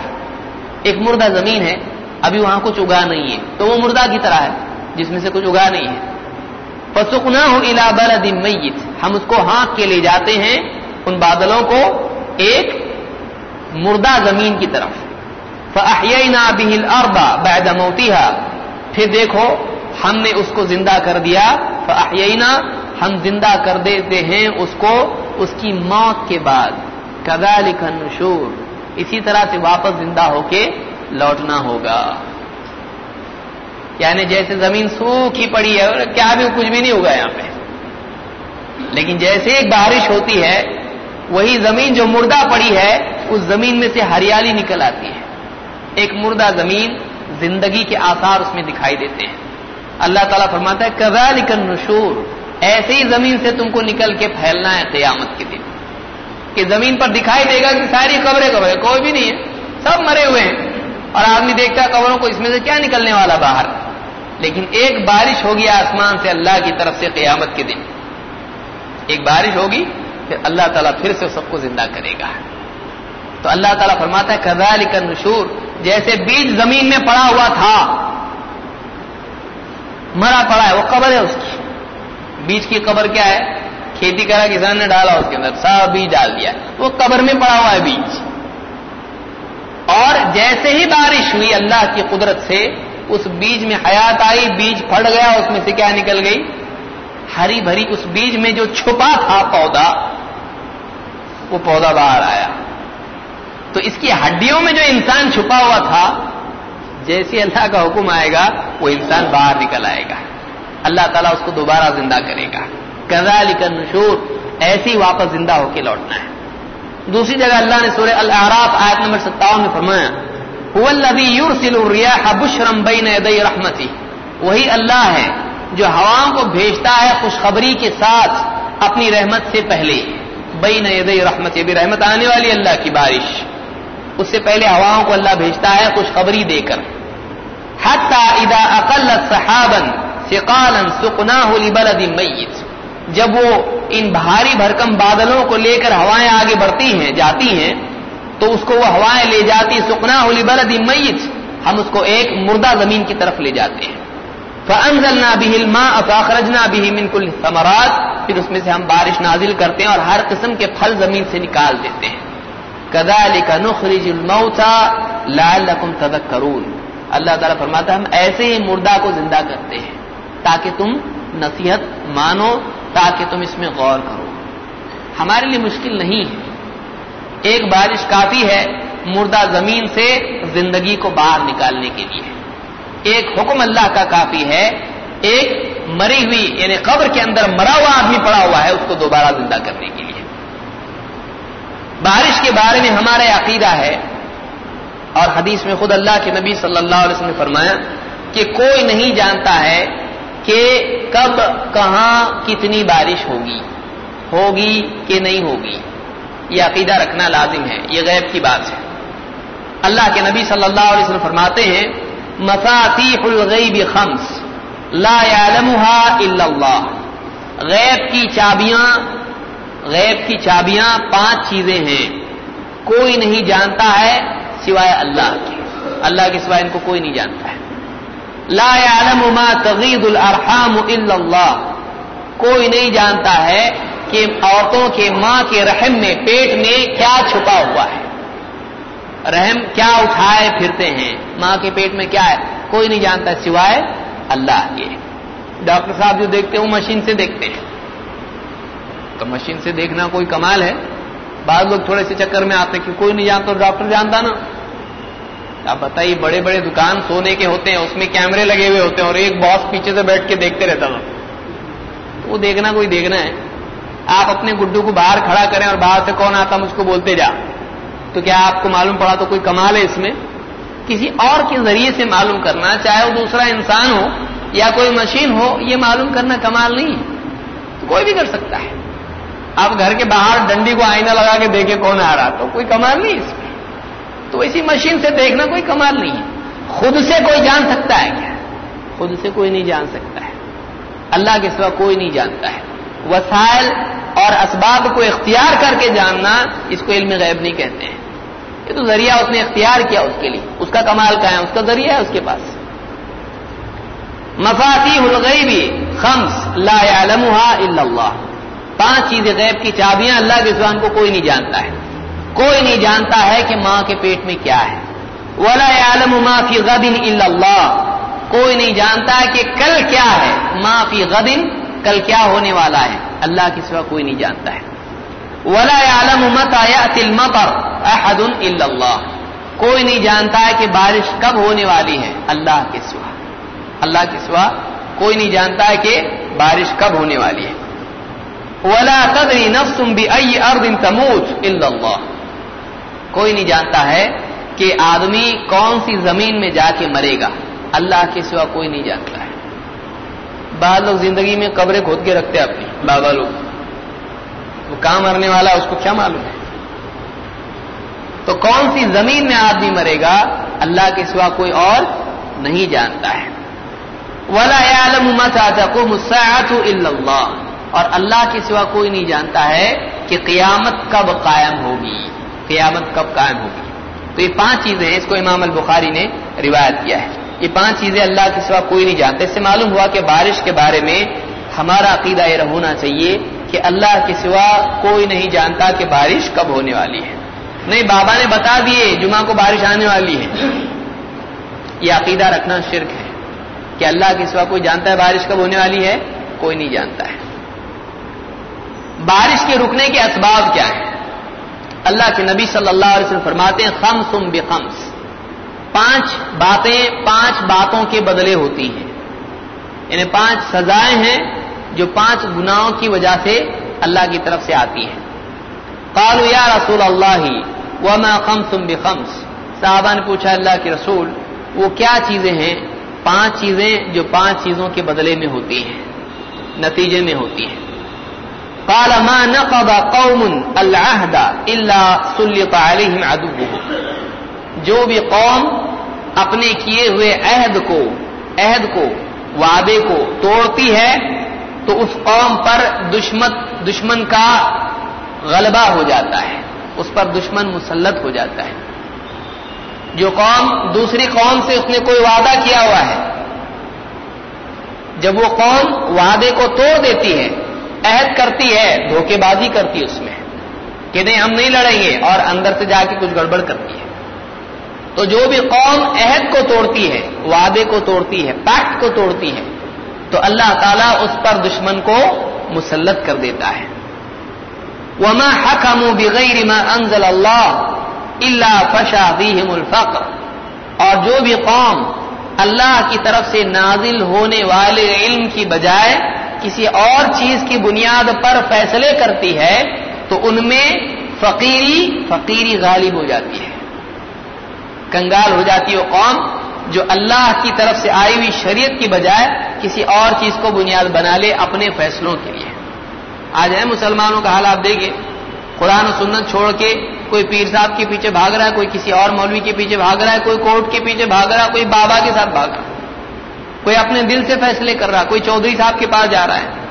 ایک مردہ زمین ہے۔ ابھی وہاں کچھ اگا نہیں ہے۔ تو وہ مردہ کی طرح ہے، جس میں سے کچھ اگا نہیں ہے۔ فسکنا ہو الا بلد میت ہم اس کو ہانک کے لے جاتے ہیں ان بادلوں کو ایک مردہ زمین کی طرف۔ فأحیینا به الارض بعد موتها۔ پھر دیکھو، ہم نے اس کو زندہ کر دیا۔ فأحیینا ہم زندہ کر دیتے ہیں اس کو اس کی موت کے بعد۔ کذالک النشور۔ اسی طرح سے واپس زندہ ہو کے لوٹنا ہوگا۔ یعنی جیسے زمین سوکھی پڑی ہے، اور کیا بھی کچھ بھی نہیں ہوگا یہاں پہ۔ لیکن جیسے ایک بارش ہوتی ہے، وہی زمین جو مردہ پڑی ہے، اس زمین میں سے ہریالی نکل آتی ہے۔ ایک مردہ زمین زندگی کے آثار اس میں دکھائی دیتے ہیں۔ اللہ تعالیٰ فرماتا ہے کزال نشور ایسے ہی زمین سے تم کو نکل کے پھیلنا ہے قیامت کے دن۔ کہ زمین پر دکھائی دے گا کہ ساری قبریں قبریں، کوئی بھی نہیں ہے۔ سب مرے ہوئے ہیں۔ اور آدمی دیکھتا ہے قبروں کو اس میں سے کیا نکلنے والا باہر؟ لیکن ایک بارش ہوگی آسمان سے اللہ کی طرف سے قیامت کے دن۔ ایک بارش ہوگی، پھر اللہ تعالیٰ پھر سے سب کو زندہ کرے گا۔ تو اللہ تعالیٰ فرماتا ہے کزال نشور جیسے بیج زمین میں پڑا ہوا تھا، مرا پڑا ہے، وہ قبر ہے اس کی۔ بیج کی قبر کیا ہے؟ کھیتی کرا، کسان نے ڈالا اس کے اندر سب بیج ڈال دیا۔ وہ قبر میں پڑا ہوا ہے بیج۔ اور جیسے ہی بارش ہوئی اللہ کی قدرت سے، اس بیج میں حیات آئی، بیج پھٹ گیا، اس میں سے کیا نکل گئی؟ ہری بھری اس بیج میں جو چھپا تھا پودا، وہ پودا باہر آیا۔ تو اس کی ہڈیوں میں جو انسان چھپا ہوا تھا، جیسے اللہ کا حکم آئے گا، وہ انسان باہر نکل آئے گا۔ اللہ تعالیٰ اس کو دوبارہ زندہ کرے گا۔ کزال نشور ایسی واپس زندہ ہو کے لوٹنا ہے۔ دوسری جگہ اللہ نے سورہ العراف آیت نمبر ستاون میں فرمایا بشرم بین رحمتی. وہی اللہ ہے جو ہواؤں کو بھیجتا ہے خوشخبری کے ساتھ اپنی رحمت سے پہلے۔ بین رحمت بھی رحمت آنے والی اللہ کی بارش۔ اس سے پہلے ہواؤں کو اللہ بھیجتا ہے خوشخبری دے کر۔ حتی اذا اقل صحابا ثقالا سقناه لبلد میت۔ جب وہ ان بھاری بھرکم بادلوں کو لے کر ہوائیں آگے بڑھتی ہیں، جاتی ہیں، تو اس کو وہ ہوائیں لے جاتی سکنا ہولی بلد میت، ہم اس کو ایک مردہ زمین کی طرف لے جاتے ہیں۔ فانزلنا به الماء فاخرجنا به من كل پھر اس میں سے ہم بارش نازل کرتے ہیں اور ہر قسم کے پھل زمین سے نکال دیتے ہیں۔ كذلك نخرج الموتى لعلكم تذكرون۔ اللہ تعالیٰ فرماتا ہے، ہم ایسے ہی مردہ کو زندہ کرتے ہیں تاکہ تم نصیحت مانو تاکہ تم اس میں غور کرو۔ ہمارے لیے مشکل نہیں ہے۔ ایک بارش کافی ہے، مردہ زمین سے زندگی کو باہر نکالنے کے لیے۔ ایک حکم اللہ کا کافی ہے، ایک مری ہوئی یعنی قبر کے اندر مرا ہوا آدمی پڑا ہوا ہے، اس کو دوبارہ زندہ کرنے کے لیے۔ بارش کے بارے میں ہمارا عقیدہ ہے۔ اور حدیث میں خود اللہ کے نبی صلی اللہ علیہ وسلم نے فرمایا کہ کوئی نہیں جانتا ہے کہ کب کہاں کتنی بارش ہوگی ہوگی کہ نہیں ہوگی؟ یہ عقیدہ رکھنا لازم ہے، یہ غیب کی بات ہے۔ اللہ کے نبی صلی اللہ علیہ وسلم فرماتے ہیں، مفاتیح الغیب خمس، لا يعلمها الا اللہ۔ غیب کی چابیاں، غیب کی چابیاں پانچ چیزیں ہیں۔ کوئی نہیں جانتا ہے سوائے اللہ کے۔ اللہ کے سوائے ان کو کوئی نہیں جانتا ہے۔ لا يعلم ما تغید الارحام الا اللہ کوئی نہیں جانتا ہے کہ عورتوں کے ماں کے رحم میں پیٹ میں کیا چھپا ہوا ہے۔ رحم کیا اٹھائے پھرتے ہیں؟ ماں کے پیٹ میں کیا ہے؟ کوئی نہیں جانتا سوائے اللہ کے۔ ڈاکٹر صاحب جو دیکھتے ہیں وہ مشین سے دیکھتے ہیں۔ تو مشین سے دیکھنا کوئی کمال ہے؟ بعض لوگ تھوڑے سے چکر میں آتے کہ کوئی نہیں جانتا ڈاکٹر جانتا نا۔ آپ بتائیے، بڑے بڑے دکان سونے کے ہوتے ہیں، اس میں کیمرے لگے ہوئے ہوتے ہیں اور ایک باس پیچھے سے بیٹھ کے دیکھتے رہتا تھا وہ دیکھنا کوئی دیکھنا ہے۔ آپ اپنے گڈو کو باہر کھڑا کریں اور باہر سے کون آتا مجھ کو بولتے جا۔ تو کیا آپ کو معلوم پڑا تو کوئی کمال ہے اس میں؟ کسی اور کے ذریعے سے معلوم کرنا، چاہے وہ دوسرا انسان ہو یا کوئی مشین ہو، یہ معلوم کرنا کمال نہیں ہے۔ تو کوئی بھی کر سکتا ہے۔ آپ گھر کے باہر ڈنڈی کو آئینہ لگا کے دیکھے کون آ رہا تو کوئی کمال نہیں اس میں۔ تو اسی مشین سے دیکھنا کوئی کمال نہیں ہے۔ خود سے کوئی جان سکتا ہے کیا؟ خود سے کوئی نہیں جان سکتا ہے۔ اللہ کے سوا کوئی نہیں جانتا ہے۔ وسائل اور اسباب کو اختیار کر کے جاننا اس کو علم غیب نہیں کہتے ہیں۔ یہ تو ذریعہ اس نے اختیار کیا اس کے لیے۔ اس کا کمال کا ہے؟ اس کا ذریعہ ہے اس کے پاس۔ مفاتی الغیبی خمس لا يعلمها الا اللہ۔ پانچ چیزیں غیب کی چابیاں اللہ کے زبان کو کوئی نہیں جانتا ہے۔ کوئی نہیں جانتا ہے کہ ماں کے پیٹ میں کیا ہے۔ ولا يعلم ما في الا اللہ کوئی نہیں جانتا ہے کہ کل کیا ہے۔ ما في غد کل کیا ہونے والا ہے۔ اللہ کے سوا کوئی نہیں جانتا ہے۔ ولا يعلم متى ياتي المطر احد الا اللہ کوئی نہیں جانتا ہے کہ بارش کب ہونے والی ہے۔ اللہ کے سوا۔ اللہ کے سوا کوئی نہیں جانتا ہے کہ بارش کب ہونے والی ہے۔ ولا تدري نفس باي ارض تموت الا اللہ کوئی نہیں جانتا ہے کہ آدمی کون سی زمین میں جا کے مرے گا۔ اللہ کے سوا کوئی نہیں جانتا ہے۔ بعض لوگ زندگی میں قبریں کھود کے رکھتے اپنی، بابا لوگ۔ وہ کہاں مرنے والا اس کو کیا معلوم ہے؟ تو کون سی زمین میں آدمی مرے گا، اللہ کے سوا کوئی اور نہیں جانتا ہے۔ ولا عالم کو مساط اللہ اور اللہ کے سوا کوئی نہیں جانتا ہے کہ قیامت کب قائم ہوگی۔ قیامت کب قائم ہوگی؟ تو یہ پانچ چیزیں ہیں، اس کو امام البخاری نے روایت کیا ہے۔ یہ پانچ چیزیں اللہ کے سوا کوئی نہیں جانتا۔ اس سے معلوم ہوا کہ بارش کے بارے میں ہمارا عقیدہ یہ ہونا چاہیے کہ اللہ کے سوا کوئی نہیں جانتا کہ بارش کب ہونے والی ہے۔ نہیں، بابا نے بتا دیے، جمعہ کو بارش آنے والی ہے۔ یہ عقیدہ رکھنا شرک ہے۔ کہ اللہ کے سوا کوئی جانتا ہے بارش کب ہونے والی ہے؟ کوئی نہیں جانتا ہے۔ بارش کے رکنے کے اسباب کیا ہیں؟ اللہ کے نبی صلی اللہ علیہ وسلم فرماتے ہیں خم سم بے پانچ باتیں، پانچ باتوں کے بدلے ہوتی ہیں۔ یعنی پانچ سزائیں ہیں جو پانچ گناہوں کی وجہ سے اللہ کی طرف سے آتی ہیں۔ قالوا یا رسول اللہ، وما خمس بخمس۔ صحابہ نے پوچھا اللہ کے رسول، وہ کیا چیزیں ہیں؟ پانچ چیزیں جو پانچ چیزوں کے بدلے میں ہوتی ہیں، نتیجے میں ہوتی ہیں۔ قال ما نقض قوم العهد الا سلط عليهم عدوهم جو بھی قوم اپنے کیے ہوئے عہد کو عہد کو، وعدے کو توڑتی ہے، تو اس قوم پر دشمن دشمن کا غلبہ ہو جاتا ہے، اس پر دشمن مسلط ہو جاتا ہے۔ جو قوم، دوسری قوم سے اس نے کوئی وعدہ کیا ہوا ہے، جب وہ قوم وعدے کو توڑ دیتی ہے عہد کرتی ہے، دھوکے بازی کرتی ہے اس میں، کہ نہیں ہم نہیں لڑیں گے اور اندر سے جا کے کچھ گڑبڑ کرتی ہے۔ تو جو بھی قوم عہد کو توڑتی ہے، وعدے کو توڑتی ہے، پیکٹ کو توڑتی ہے، تو اللہ تعالیٰ اس پر دشمن کو مسلط کر دیتا ہے۔ وما حكموا بغير ما انزل الله الا فشا فيهم الفقر۔ اور جو بھی قوم اللہ کی طرف سے نازل ہونے والے علم کی بجائے کسی اور چیز کی بنیاد پر فیصلے کرتی ہے تو ان میں فقیری فقیری غالب ہو جاتی ہے۔ کنگال ہو جاتی ہے وہ قوم جو اللہ کی طرف سے آئی ہوئی شریعت کی بجائے کسی اور چیز کو بنیاد بنا لے اپنے فیصلوں کے لیے۔ آج ہے مسلمانوں کا حال آپ دیکھیں۔ قرآن و سنت چھوڑ کے کوئی پیر صاحب کے پیچھے بھاگ رہا ہے، کوئی کسی اور مولوی کے پیچھے بھاگ رہا ہے، کوئی کورٹ کے پیچھے بھاگ رہا ہے، کوئی بابا کے ساتھ بھاگ رہا ہے۔ کوئی اپنے دل سے فیصلے کر رہا ہے کوئی چودھری صاحب کے پاس جا رہا ہے۔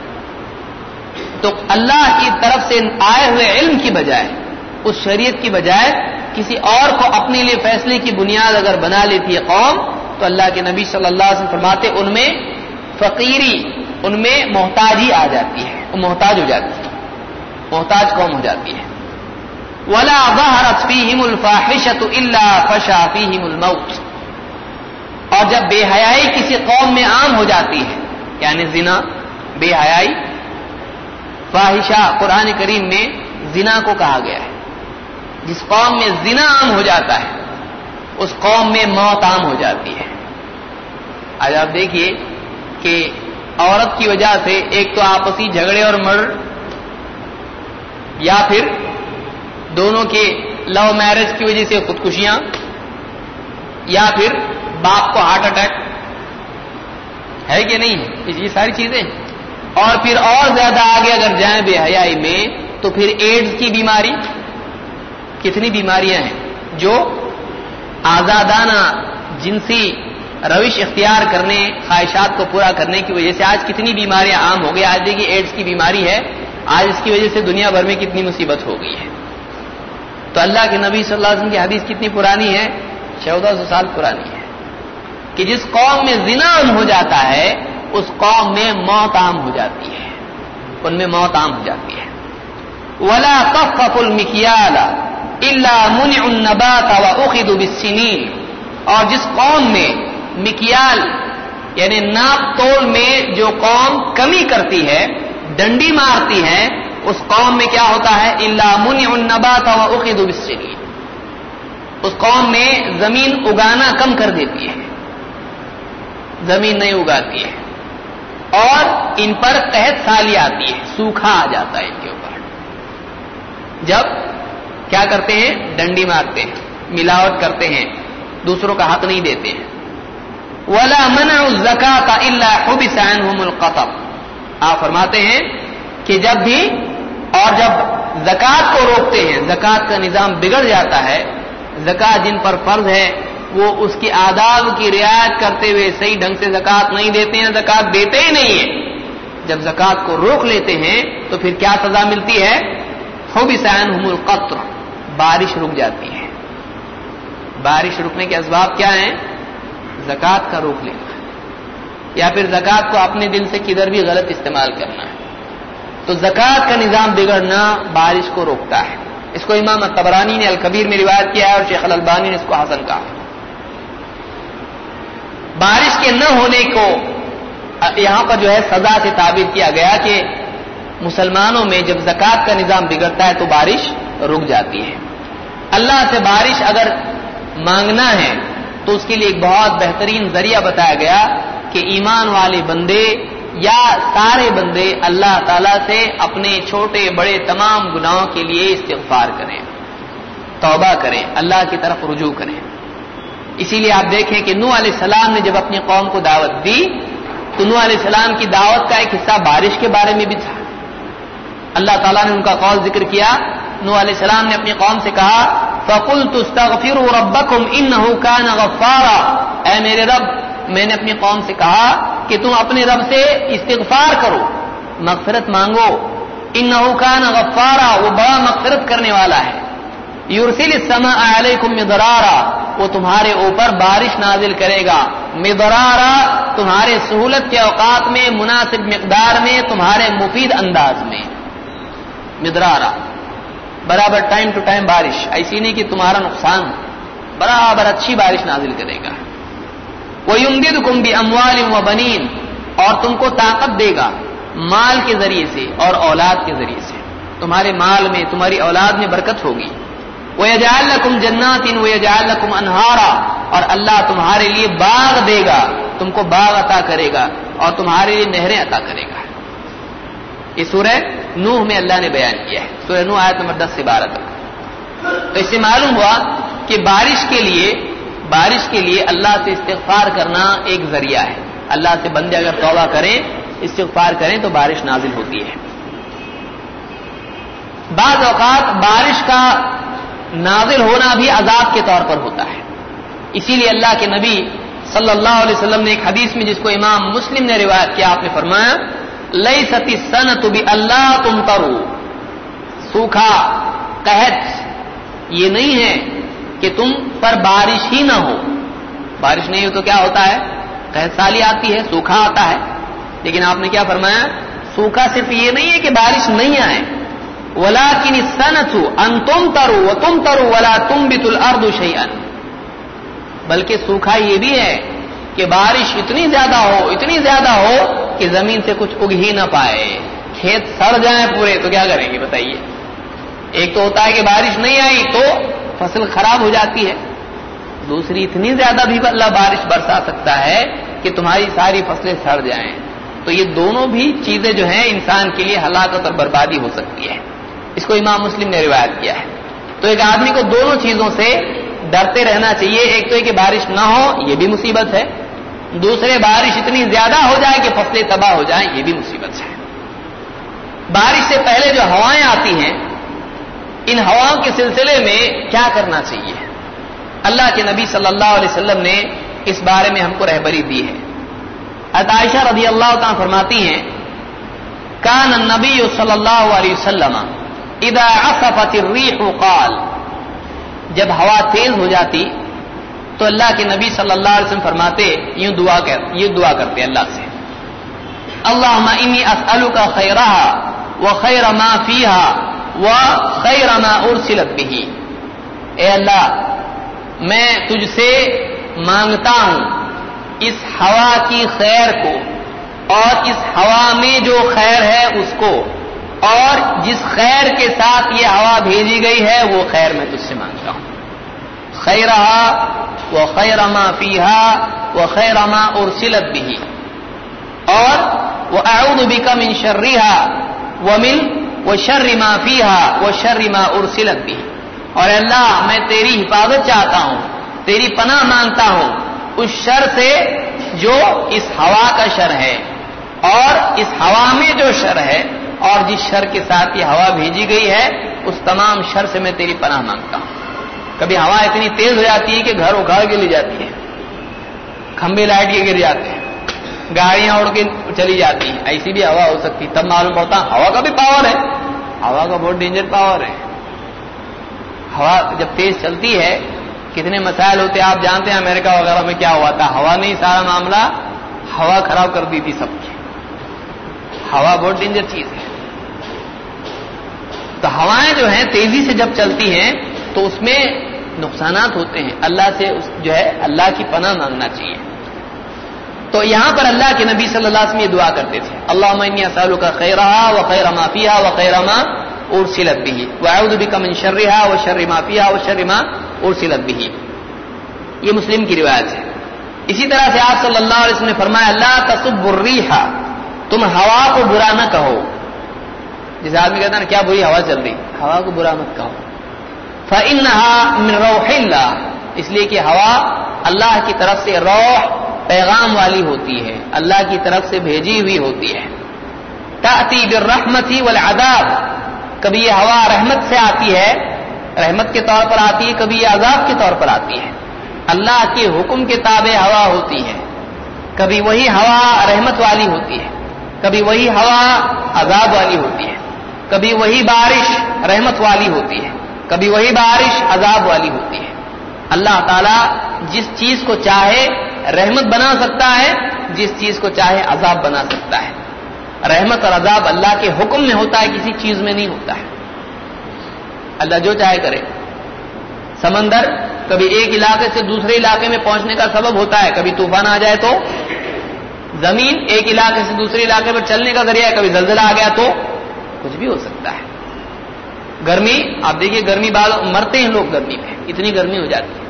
تو اللہ کی طرف سے آئے ہوئے علم کی بجائے، اس شریعت کی بجائے کسی اور کو اپنے لیے فیصلے کی بنیاد اگر بنا لیتی ہے قوم، تو اللہ کے نبی صلی اللہ علیہ وسلم فرماتے، ان میں فقیری، ان میں محتاجی آ جاتی ہے وہ محتاج ہو جاتی ہے، محتاج قوم ہو جاتی ہے۔ ولا ظهرت فيهم الفاحشة الا فشا فيهم الموت۔ اور جب بے حیائی کسی قوم میں عام ہو جاتی ہے یعنی زنا، بے حیائی، فاحشہ، قرآن کریم میں زنا کو کہا گیا ہے۔ جس قوم میں زنا عام ہو جاتا ہے، اس قوم میں موت عام ہو جاتی ہے۔ آج آپ دیکھیے کہ عورت کی وجہ سے ایک تو آپسی جھگڑے اور مر، یا پھر دونوں کے لو میرج کی وجہ سے خودکشیاں، یا پھر باپ کو ہارٹ اٹیک ہے کہ نہیں؟ یہ ساری چیزیں۔ اور پھر اور زیادہ آگے اگر جائیں بے حیائی میں، تو پھر ایڈز کی بیماری۔ کتنی بیماریاں ہیں؟ جو آزادانہ جنسی روش اختیار کرنے، خواہشات کو پورا کرنے کی وجہ سے آج کتنی بیماریاں عام ہو گئی، آج دیکھیے ایڈس کی بیماری ہے، آج اس کی وجہ سے دنیا بھر میں کتنی مصیبت ہو گئی ہے۔ تو اللہ کے نبی صلی اللہ علیہ وسلم کی حدیث کتنی پرانی ہے؟ چودہ سو سال پرانی ہے۔ کہ جس قوم میں زنا عام ہو جاتا ہے، اس قوم میں موت عام ہو جاتی ہے۔ ان میں موت عام ہو جاتی ہے۔ ولا قف المکیال اللہ من النبات واخذ بالسنین اور جس قوم میں مکیال یعنی ناپ تول میں جو قوم کمی کرتی ہے، ڈنڈی مارتی ہے، اس قوم میں کیا ہوتا ہے؟ اللہ من النبات واخذ بالسنین اس قوم میں زمین اگانا کم کر دیتی ہے۔ زمین نہیں اگاتی ہے۔ اور ان پر تحت سالی آتی ہے، سوکھا آ جاتا ہے ان کے اوپر۔ جب کیا کرتے ہیں؟ ڈنڈی مارتے ہیں، ملاوٹ کرتے ہیں، دوسروں کا حق نہیں دیتے ہیں۔ ولا منع الزکات الا حبس عنهم القطب۔ آپ فرماتے ہیں کہ جب بھی اور جب زکات کو روکتے ہیں زکات کا نظام بگڑ جاتا ہے زکات جن پر فرض ہے وہ اس کی آداب کی رعایت کرتے ہوئے صحیح ڈھنگ سے زکات نہیں دیتے ہیں زکات دیتے ہی نہیں ہے جب زکات کو روک لیتے ہیں تو پھر کیا سزا ملتی ہے؟ حبس عنهم القطر، بارش رک جاتی ہے۔ بارش رکنے کے اسباب کیا ہیں؟ زکات کا روک لینا۔ یا پھر زکات کو اپنے دل سے کدھر بھی غلط استعمال کرنا۔ ہے تو زکات کا نظام بگڑنا بارش کو روکتا ہے۔ اس کو امام تبرانی نے الکبیر میں روایت کیا ہے اور شیخ البانی نے اس کو حسن کہا بارش کے نہ ہونے کو، یہاں پر جو ہے سزا سے تعبیر کیا گیا کہ مسلمانوں میں جب زکات کا نظام بگڑتا ہے تو بارش رک جاتی ہے۔ اللہ سے بارش اگر مانگنا ہے تو اس کے لیے ایک بہت بہترین ذریعہ بتایا گیا کہ ایمان والے بندے یا سارے بندے اللہ تعالی سے اپنے چھوٹے، بڑے تمام گناہوں کے لیے استغفار کریں، توبہ کریں، اللہ کی طرف رجوع کریں۔ اسی لیے آپ دیکھیں کہ نو علیہ السلام نے جب اپنی قوم کو دعوت دی، تو نو علیہ السلام کی دعوت کا ایک حصہ بارش کے بارے میں بھی تھا۔ اللہ تعالیٰ نے ان کا قول ذکر کیا۔ نو علیہ السلام نے اپنی قوم سے کہا فقل تستغفر ربکم انه كان غفارا۔ اے میرے رب، میں نے اپنی قوم سے کہا کہ تم اپنے رب سے استغفار کرو، مغفرت مانگو۔ انه كان غفارا، وہ بڑا مغفرت کرنے والا ہے۔ یورسل السماء علیکم مدرارا، وہ تمہارے اوپر بارش نازل کرے گا۔ مدرارا، تمہارے سہولت کے اوقات میں، مناسب مقدار میں، تمہارے مفید انداز میں۔ مدرارا، برابر ٹائم ٹو ٹائم بارش، ایسی نہیں کہ تمہارا نقصان برابر اچھی بارش نازل کرے گا۔ وہ یمدد کم بھی اموال و بنین اور تم کو طاقت دے گا مال کے ذریعے سے اور اولاد کے ذریعے سے۔ تمہارے مال میں، تمہاری اولاد میں برکت ہوگی۔ وہ یجال کم جنات وہ یجال انہارا اور اللہ تمہارے لیے باغ دے گا، تم کو باغ عطا کرے گا اور تمہارے لیے نہریں عطا کرے گا۔ یہ سورہ نوح میں اللہ نے بیان کیا ہے۔ سورہ نوح آیت نمبر دس سے بارہ تک۔ تو اس سے معلوم ہوا کہ بارش کے لیے، بارش کے لیے اللہ سے استغفار کرنا ایک ذریعہ ہے۔ اللہ سے بندے اگر توبہ کریں، استغفار کریں تو بارش نازل ہوتی ہے۔ بعض اوقات بارش کا نازل ہونا بھی عذاب کے طور پر ہوتا ہے۔ اسی لیے اللہ کے نبی صلی اللہ علیہ وسلم نے ایک حدیث میں جس کو امام مسلم نے روایت کیا، آپ نے فرمایا لئی ستی سن تو بھی اللہ تم کرو سوکھا، قحط، یہ نہیں ہے کہ تم پر بارش ہی نہ ہو۔ بارش نہیں ہو تو کیا ہوتا ہے؟ قحط سالی آتی ہے، سوکھا آتا ہے۔ لیکن آپ نے کیا فرمایا؟ سوکھا صرف یہ نہیں ہے کہ بارش نہیں آئے۔ ولا کن سن ان تم ترو تم ترو ولا تم بھی تل اردو بلکہ سوکھا یہ بھی ہے کہ بارش اتنی زیادہ ہو، اتنی زیادہ ہو کہ زمین سے کچھ اگ ہی نہ پائے۔ کھیت سڑ جائیں پورے، تو کیا کریں گے؟ بتائیے۔ ایک تو ہوتا ہے کہ بارش نہیں آئی تو فصل خراب ہو جاتی ہے۔ دوسری، اتنی زیادہ بھی اللہ بارش برسا سکتا ہے کہ تمہاری ساری فصلیں سڑ جائیں۔ تو یہ دونوں بھی چیزیں جو ہیں انسان کے لیے ہلاکت اور بربادی ہو سکتی ہے۔ اس کو امام مسلم نے روایت کیا ہے۔ تو ایک آدمی کو دونوں چیزوں سے ڈرتے رہنا چاہیے، ایک تو کہ بارش نہ ہو، یہ بھی مصیبت ہے۔ دوسرے، بارش اتنی زیادہ ہو جائے کہ فصلیں تباہ ہو جائیں، یہ بھی مصیبت ہے۔ بارش سے پہلے جو ہوائیں آتی ہیں، ان ہواؤں کے سلسلے میں کیا کرنا چاہیے؟ اللہ کے نبی صلی اللہ علیہ وسلم نے اس بارے میں ہم کو رہبری دی ہے۔ عطائشہ رضی اللہ تعالیٰ فرماتی ہیں، کان نبی صلی اللہ علیہ وسلم ادا الريح قال۔ جب ہوا تیز ہو جاتی تو اللہ کے نبی صلی اللہ علیہ وسلم فرماتے، یوں دعا کر یہ دعا کرتے اللہ سے۔ اللہ انی اسلو کا خیرہ و خیر ما فیحا و خیر ما ارسلت بھی اے اللہ، میں تجھ سے مانگتا ہوں اس ہوا کی خیر کو اور اس ہوا میں جو خیر ہے اس کو۔ اور جس خیر کے ساتھ یہ ہوا بھیجی گئی ہے، وہ خیر میں تجھ سے مانگتا ہوں۔ خیر وہ خیر ما پیہا وہ خیر ما اور سلت بھی اور وہ اعود بھی کم ان شرریحا وہ مل وہ شرما پیہا وہ شرما اور سلت بھی اور اللہ، میں تیری حفاظت چاہتا ہوں، تیری پناہ مانگتا ہوں۔ اس شر سے جو اس ہوا کا شر ہے اور اس ہوا میں جو شر ہے اور جس شر کے ساتھ یہ ہوا بھیجی گئی ہے، اس تمام شر سے میں تیری پناہ مانگتا ہوں۔ کبھی ہوا اتنی تیز ہو جاتی ہے کہ گھر اکھاڑ کے لے جاتی ہے۔ کھمبے لائٹ کے گر جاتے ہیں۔ گاڑیاں اڑ کے چلی جاتی ہیں۔ ایسی بھی ہوا ہو سکتی، تب معلوم ہوتا ہوا کا بھی پاور ہے۔ ہوا کا بہت ڈینجر پاور ہے۔ ہوا جب تیز چلتی ہے، کتنے مسائل ہوتے آپ جانتے ہیں امریکہ وغیرہ میں کیا ہوا تھا۔ ہوا نہیں، سارا معاملہ ہوا خراب کر دی تھی سب کی۔ ہوا بہت ڈینجر چیز ہے۔ تو ہوائیں جو ہیں تیزی سے جب چلتی ہیں تو اس میں نقصانات ہوتے ہیں۔ اللہ سے جو ہے اللہ کی پناہ مانگنا چاہیے۔ تو یہاں پر اللہ کے نبی صلی اللہ علیہ وسلم یہ دعا کرتے تھے۔ اللہ سالوں کا خیر رہا و خیر مافیا و خیر اور سلت بھی واؤد بھی کم شرحا و شر مافیا و شرما اور سلت بھی یہ مسلم کی روایت ہے۔ اسی طرح سے آپ صلی اللہ علیہ وسلم نے فرمایا اللہ تصب الریحا تم ہوا کو برا نہ کہو۔ جیسے آدمی کہتا نا، کیا بری ہوا چل رہی؟ ہوا کو برا مت کہو۔ روح اللہ اس لیے کہ ہوا اللہ کی طرف سے روح پیغام والی ہوتی ہے۔ اللہ کی طرف سے بھیجی ہوئی ہوتی ہے۔ تاتی بالرحمتی والعذاب۔ کبھی یہ ہوا رحمت سے آتی ہے، رحمت کے طور پر آتی ہے، کبھی یہ عذاب کے طور پر آتی ہے۔ اللہ کے حکم کے تابع ہوا ہوتی ہے۔ کبھی وہی ہوا رحمت والی ہوتی ہے۔ کبھی وہی ہوا عذاب والی ہوتی ہے۔ کبھی وہی بارش رحمت والی ہوتی ہے، کبھی وہی بارش عذاب والی ہوتی ہے۔ اللہ تعالیٰ جس چیز کو چاہے رحمت بنا سکتا ہے، جس چیز کو چاہے عذاب بنا سکتا ہے۔ رحمت اور عذاب اللہ کے حکم میں ہوتا ہے، کسی چیز میں نہیں ہوتا ہے۔ اللہ جو چاہے کرے۔ سمندر کبھی ایک علاقے سے دوسرے علاقے میں پہنچنے کا سبب ہوتا ہے، کبھی طوفان آ جائے تو۔ زمین ایک علاقے سے دوسرے علاقے پر چلنے کا ذریعہ ہے، کبھی زلزلہ آ گیا تو۔ کچھ بھی ہو سکتا ہے۔ گرمی، آپ دیکھیے گرمی بعد مرتے ہیں لوگ گرمی میں، اتنی گرمی ہو جاتی ہے۔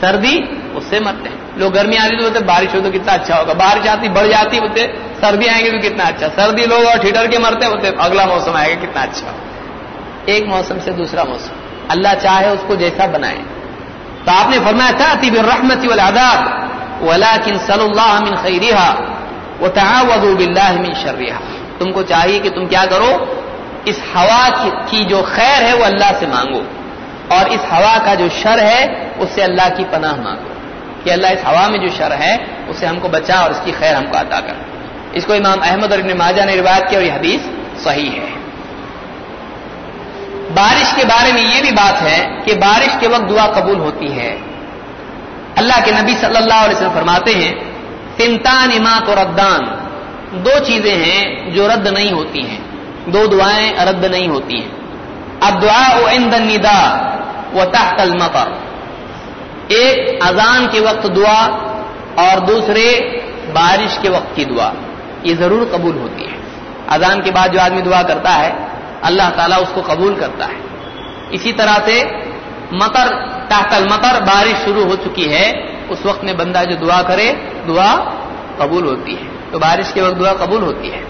سردی، اس سے مرتے ہیں۔ لوگ گرمی آتی تو بولتے بارش ہو تو کتنا اچھا ہوگا۔ بارش آتی، بڑھ جاتی، بولتے سردی آئیں گی تو کتنا اچھا۔ سردی لوگ اور ٹھیٹر کے مرتے ہوتے اگلا موسم آئے گا کتنا اچھا ایک موسم سے دوسرا موسم۔ اللہ چاہے اس کو جیسا بنائے۔ تو آپ نے فرمایا تھا تی رحمتی والعذاب ولكن صلی اللہ من خیریہ وہ من شرریہ تم کو چاہیے کہ تم کیا کرو؟ اس ہوا کی جو خیر ہے وہ اللہ سے مانگو۔ اور اس ہوا کا جو شر ہے، اس سے اللہ کی پناہ مانگو۔ کہ اللہ اس ہوا میں جو شر ہے، اسے ہم کو بچا اور اس کی خیر ہم کو عطا کر۔ اس کو امام احمد اور ابن ماجہ نے روایت کیا اور یہ حدیث صحیح ہے۔ بارش کے بارے میں یہ بھی بات ہے کہ بارش کے وقت دعا قبول ہوتی ہے۔ اللہ کے نبی صلی اللہ علیہ وسلم فرماتے ہیں سنتان امات اور ردان دو چیزیں ہیں جو رد نہیں ہوتی ہیں۔ دو دعائیں رد نہیں ہوتی ہیں۔ اب دعا عند الندا و تحت المطر۔ ایک اذان کے وقت دعا اور دوسرے بارش کے وقت کی دعا۔ یہ ضرور قبول ہوتی ہے۔ اذان کے بعد جو آدمی دعا کرتا ہے، اللہ تعالیٰ اس کو قبول کرتا ہے۔ اسی طرح سے مطر، تحت المطر بارش شروع ہو چکی ہے۔ اس وقت میں بندہ جو دعا کرے، دعا قبول ہوتی ہے۔ تو بارش کے وقت دعا قبول ہوتی ہے۔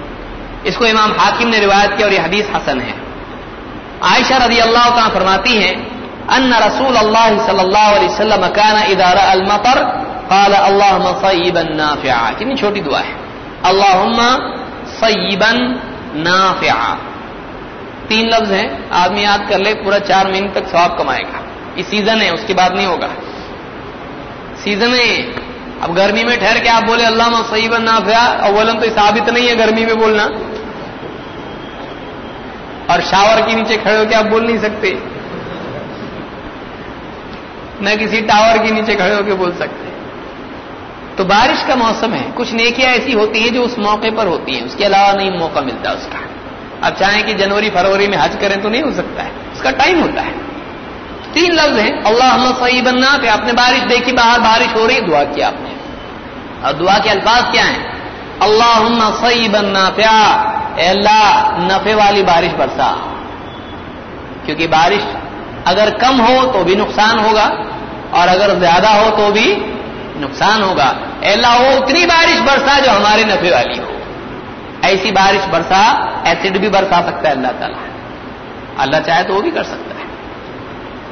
اس کو امام حاکم نے روایت کیا اور یہ حدیث حسن ہے۔ عائشہ رضی اللہ تعالیٰ فرماتی ہیں، ان رسول اللہ صلی اللہ علیہ وسلم كان اذا راى المطر قال اللهم صيبا نافعا۔ کتنی چھوٹی دعا ہے۔ اللهم صيبا نافعا۔ تین لفظ ہیں۔ آدمی یاد کر لے، پورا چار مہینے تک ثواب کمائے گا۔ یہ سیزن ہے، اس کے بعد نہیں ہوگا۔ سیزن ہے۔ اب گرمی میں ٹھہر کے آپ بولے اللہ صحیح نافع اولم تو ثابت نہیں ہے گرمی میں بولنا۔ اور شاور کے نیچے کھڑے ہو کے آپ بول نہیں سکتے۔ نہ کسی ٹاور کے نیچے کھڑے ہو کے بول سکتے۔ تو بارش کا موسم ہے، کچھ نیکیاں ایسی ہوتی ہیں جو اس موقع پر ہوتی ہیں، اس کے علاوہ نہیں موقع ملتا اس کا۔ اب چاہیں کہ جنوری، فروری میں حج کریں تو نہیں ہو سکتا ہے، اس کا ٹائم ہوتا ہے۔ تین لفظ ہیں۔ اللہ صحیح بننا پہ آپ نے بارش دیکھی باہر بارش ہو رہی دعا کیا آپ نے۔ اور دعا کے الفاظ کیا ہیں؟ اللہ صحیح بننا پیا اللہ نفے والی بارش برسا۔ کیونکہ بارش اگر کم ہو تو بھی نقصان ہوگا، اور اگر زیادہ ہو تو بھی نقصان ہوگا۔ اللہ، وہ اتنی بارش برسا جو ہمارے نفے والی ہو۔ ایسی بارش برسا، ایسڈ بھی برسا سکتا ہے اللہ تعالیٰ۔ اللہ چاہے تو وہ بھی کر سکتا ہے۔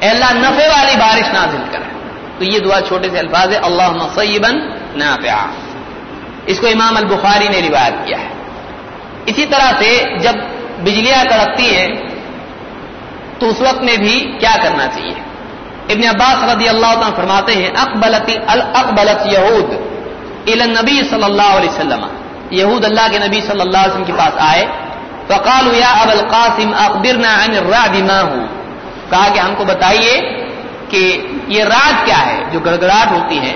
اللہ نفے والی بارش نازل کرے تو یہ دعا چھوٹے سے الفاظ ہے اللہ مسیبن نافع اس کو امام البخاری نے روایت کیا ہے۔ اسی طرح سے جب بجلیاں کڑکتی ہیں، تو اس وقت میں بھی کیا کرنا چاہیے؟ ابن عباس رضی اللہ تعالیٰ فرماتے ہیں، اقبلت اقبلت یہود نبی صلی اللہ علیہ وسلم۔ یہود اللہ کے نبی صلی اللہ علیہ وسلم کے پاس آئے، فقالوا یا ابا القاسم، اخبرنا عن الرعد ما هو؟ کہا کہ ہم کو بتائیے کہ یہ راج کیا ہے جو گڑگڑاہٹ ہوتی ہے،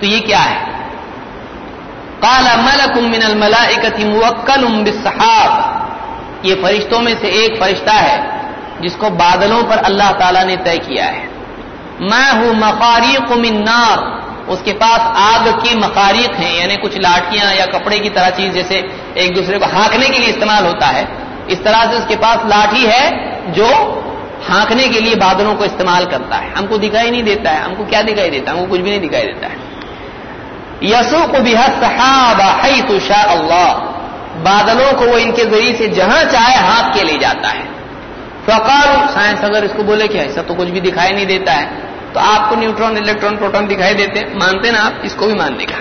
تو یہ کیا ہے؟ قال ملک من الملائکۃ موکل بالسحاب۔ یہ فرشتوں میں سے ایک فرشتہ ہے، جس کو بادلوں پر اللہ تعالیٰ نے طے کیا ہے۔ میں ہوں مخاریق من نار۔ اس کے پاس آگ کی مخاریق ہیں یعنی کچھ لاٹیاں یا کپڑے کی طرح چیز جیسے ایک دوسرے کو ہانکنے کے لیے استعمال ہوتا ہے۔ اس طرح سے اس کے پاس لاٹھی ہے جو ہانکنے کے لیے بادلوں کو استعمال کرتا ہے۔ ہم کو دکھائی نہیں دیتا ہے۔ ہم کو کیا دکھائی دیتا ہے؟ ہم کو کچھ بھی نہیں دکھائی دیتا ہے۔ یسو کو بھی تو شاء اللہ۔ بادلوں کو وہ ان کے ذریعے سے جہاں چاہے ہاتھ کے لے جاتا ہے۔ فقال سائنس اگر اس کو بولے کہ ایسا تو کچھ بھی دکھائی نہیں دیتا ہے، تو آپ کو نیوٹرون، الیکٹرون، پروٹون دکھائی دیتے ہیں۔ مانتے نا آپ؟ اس کو بھی ماننے کا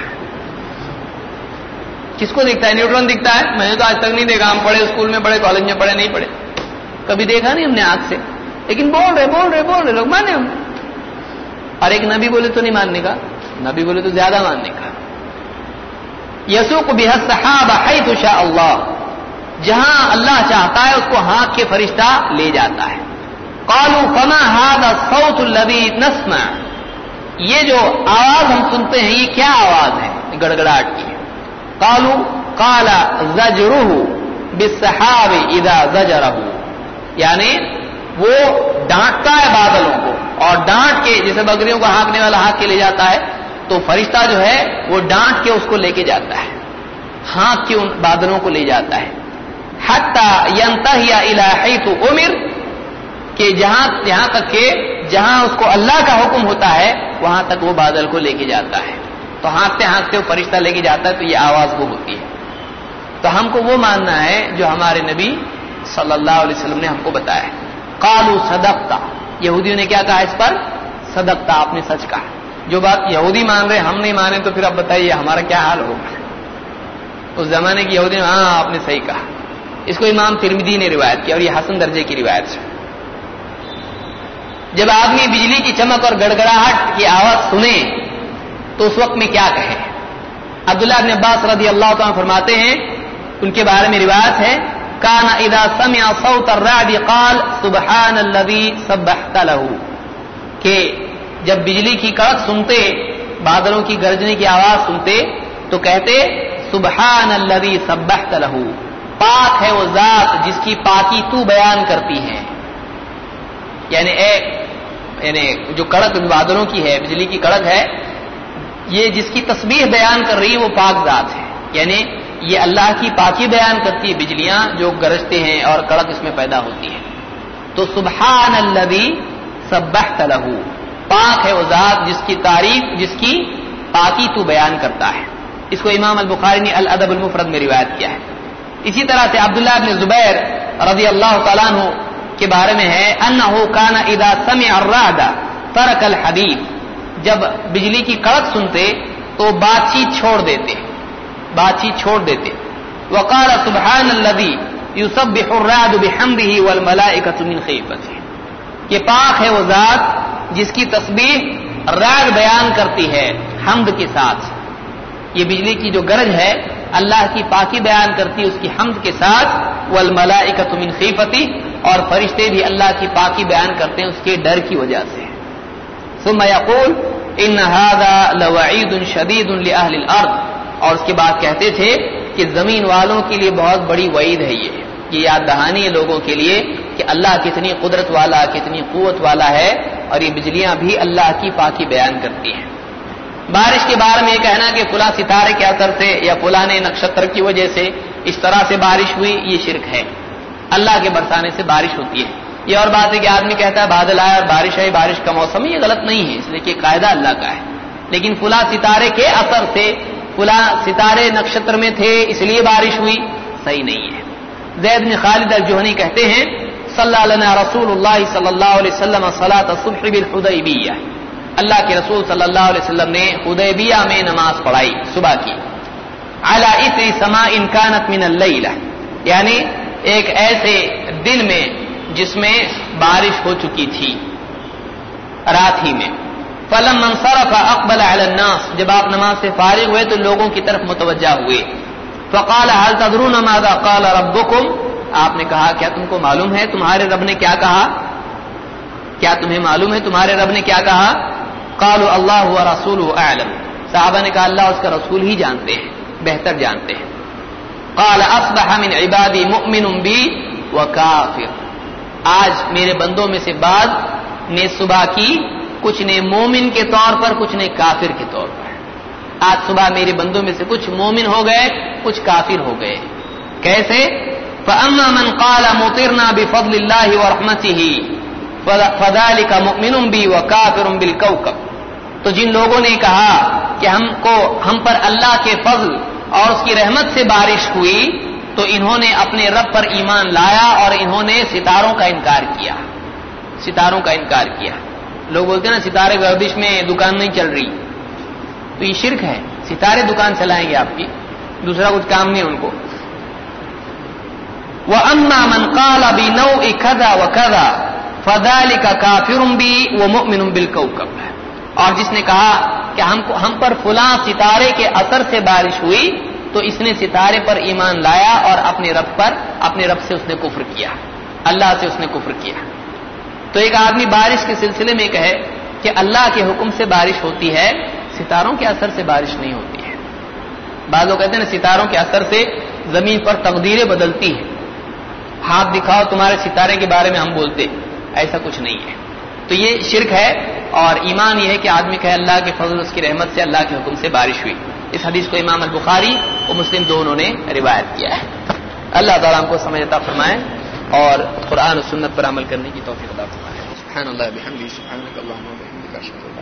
کس کو دکھتا ہے؟ نیوٹرون دکھتا ہے؟ میں نے تو آج تک نہیں دیکھا۔ ہم پڑھے اسکول میں، پڑھے کالج میں، پڑھے نہیں پڑھے۔ کبھی دیکھا نہیں ہم نے آنکھ سے؟ لیکن بول رہے بول رہے بول رہے، لوگ مانے ہم اور ایک نبی بولے تو نہیں ماننے کا، نبی بولے تو زیادہ ماننے کا۔ یسو کو صحابہ تو شاء اللہ، جہاں اللہ چاہتا ہے اس کو ہاتھ کے فرشتہ لے جاتا ہے۔ کالو فما ہاد سوت البی نسم یہ جو آواز ہم سنتے ہیں، یہ کیا آواز ہے؟ گڑگڑاہٹ کی۔ کالو کالا زجروہ بسحاب اذا زجرہ یعنی وہ ڈانٹتا ہے بادلوں کو اور ڈانٹ کے جیسے بکریوں کو ہانکنے والا ہاتھ کے لے جاتا ہے، تو فرشتہ جو ہے وہ ڈانٹ کے اس کو لے کے جاتا ہے ہاتھ کے ان بادلوں کو لے جاتا ہے۔ حتی ینتہی الہی تو عمر کہ جہاں یہاں تک کہ جہاں اس کو اللہ کا حکم ہوتا ہے، وہاں تک وہ بادل کو لے کے جاتا ہے۔ تو ہانکتے ہانکتے وہ فرشتہ لے کے جاتا ہے، تو یہ آواز وہ ہوتی ہے۔ تو ہم کو وہ ماننا ہے جو ہمارے نبی صلی اللہ علیہ وسلم نے ہم کو بتایا ہے۔ کالو صدقتا۔ یہودیوں نے کیا کہا اس پر؟ صدقتا، آپ نے سچ کہا۔ جو بات یہودی مان رہے ہم نہیں مانے تو پھر اب بتائیے ہمارا کیا حال ہوگا؟ اس زمانے کی یہودی ہاں آپ نے صحیح کہا۔ اس کو امام ترمیدی نے روایت کیا اور یہ حسن درجے کی روایت ہے۔ جب آدمی بجلی کی چمک اور گڑگڑاہٹ کی آواز سنے، تو اس وقت میں کیا کہے؟ عبداللہ ابن عباس رضی اللہ تعالیٰ فرماتے ہیں، ان کے بارے میں روایت ہے کان اذا سمع صوت الرعد قال سبحان الذي سبحت له کہ جب بجلی کی کڑک سنتے، بادلوں کی گرجنے کی آواز سنتے، تو کہتے سبحان الذي سبحت له پاک ہے وہ ذات جس کی پاکی تو بیان کرتی ہے یعنی اے یعنی جو کڑک بادلوں کی ہے، بجلی کی کڑک ہے، یہ جس کی تصویر بیان کر رہی ہے وہ پاک ذات ہے۔ یعنی یہ اللہ کی پاکی بیان کرتی ہے بجلیاں جو گرجتے ہیں اور کڑک اس میں پیدا ہوتی ہے تو سبحان الذي سبحت له پاک ہے وہ ذات جس کی تعریف، جس کی پاکی تو بیان کرتا ہے۔ اس کو امام البخاری نے الادب المفرد میں روایت کیا ہے۔ اسی طرح سے عبداللہ بن زبیر رضی اللہ تعالیٰ عنہ کے بارے میں ہے انه كان اذا سمع الرعد ترك الحديث جب بجلی کی کڑک سنتے تو بات چیت چھوڑ دیتے بات چیت چھوڑ دیتے۔ وقال سبحان الذي يسبح الرعد بحمده والملائكه من خيفته کہ پاک ہے وہ ذات جس کی تسبیح رعد بیان کرتی ہے حمد کے ساتھ۔ یہ بجلی کی جو گرج ہے، اللہ کی پاکی بیان کرتی ہے اس کی حمد کے ساتھ۔ والملائکۃ من خیفتی۔ اور فرشتے بھی اللہ کی پاکی بیان کرتے ہیں اس کے ڈر کی وجہ سے۔ ثم يقول ان هذا لوعید شدید لاهل الارض۔ اور اس کے بعد کہتے تھے کہ زمین والوں کے لیے بہت بڑی وعید ہے یہ۔ یہ یاد دہانی ہے لوگوں کے لیے کہ اللہ کتنی قدرت والا، کتنی قوت والا ہے اور یہ بجلیاں بھی اللہ کی پاکی بیان کرتی ہیں۔ بارش کے بارے میں یہ کہنا کہ فلاں ستارے کے اثر سے یا فلاں نکشتر کی وجہ سے اس طرح سے بارش ہوئی، یہ شرک ہے۔ اللہ کے برسانے سے بارش ہوتی ہے۔ یہ اور بات ہے کہ آدمی کہتا ہے بادل آیا اور بارش ہے بارش کا موسم، یہ غلط نہیں ہے۔ اس لیے کہ قاعدہ اللہ کا ہے۔ لیکن فلاں ستارے کے اثر سے فلاں ستارے نکشتر میں تھے، اس لیے بارش ہوئی، صحیح نہیں ہے۔ زید بن خالد الجوہنی کہتے ہیں، صلی اللہ رسول اللہ صلی اللہ علیہ وسلم صلاۃ الصبح بالحدیبیہ۔ اللہ کے رسول صلی اللہ علیہ وسلم نے حدیبیہ میں نماز پڑھائی، صبح کی۔ اعلی اثر سما انکانت من اللیلہ۔ یعنی ایک ایسے دن میں جس میں بارش ہو چکی تھی، رات ہی میں۔ فلم منصرف اقبل علی الناس جب آپ نماز سے فارغ ہوئے تو لوگوں کی طرف متوجہ ہوئے۔ فقال هل تدرون ماذا قال ربكم؟ آپ نے کہا، کیا تم کو معلوم ہے تمہارے رب نے کیا کہا؟ کیا تمہیں معلوم ہے تمہارے رب نے کیا کہا؟ قالوا اللہ ورسوله اعلم صحابہ نے کہا، اللہ اس کا رسول ہی جانتے ہیں، بہتر جانتے ہیں۔ قال اصبح من عبادی مؤمن بی وکافر آج میرے بندوں میں سے بعض نے صبح کی کچھ نے مومن کے طور پر، کچھ نے کافر کے طور پر۔ آج صبح میرے بندوں میں سے کچھ مومن ہو گئے، کچھ کافر ہو گئے۔ کیسے؟ فاما من قال مطرنا بفضل الله ورحمته فذلك مؤمن بي وكافر بالكوكب۔ تو جن لوگوں نے کہا کہ ہم کو، ہم پر اللہ کے فضل اور اس کی رحمت سے بارش ہوئی، تو انہوں نے اپنے رب پر ایمان لایا اور انہوں نے ستاروں کا انکار کیا۔ ستاروں کا انکار کیا۔ لوگ بولتے ہیں نا، ستارے گردش میں دکان نہیں چل رہی۔ تو یہ شرک ہے۔ ستارے دکان چلائیں گے آپ کی۔ دوسرا کچھ کام نہیں ان کو۔ وہ اما من کال ابھی نو ادا و کدا فدال کا کافرم بھی وہ مؤمن بالکوكب ہے اور جس نے کہا کہ ہم کو ہم پر فلاں ستارے کے اثر سے بارش ہوئی، تو اس نے ستارے پر ایمان لایا اور اپنے رب پر اپنے رب سے اس نے کفر کیا۔ اللہ سے اس نے کفر کیا۔ تو ایک آدمی بارش کے سلسلے میں کہے کہ اللہ کے حکم سے بارش ہوتی ہے، ستاروں کے اثر سے بارش نہیں ہوتی ہے۔ بعض لوگ کہتے ہیں نا، ستاروں کے اثر سے زمین پر تقدیریں بدلتی ہیں۔ ہاتھ دکھاؤ، تمہارے ستارے کے بارے میں ہم بولتے، ایسا کچھ نہیں ہے۔ تو یہ شرک ہے، اور ایمان یہ ہے کہ آدمی کہے اللہ کے فضل، اس کی رحمت سے اللہ کے حکم سے بارش ہوئی۔ اس حدیث کو امام البخاری اور مسلم دونوں نے روایت کیا ہے۔ اللہ تعالیٰ ہم کو سمجھتا فرمائے۔ اور قرآن و سنت پر عمل کرنے کی توفیق عطا فرمائے۔ سبحان اللہ، بحمدی، سبحانک اللہم و بحمدک اشہد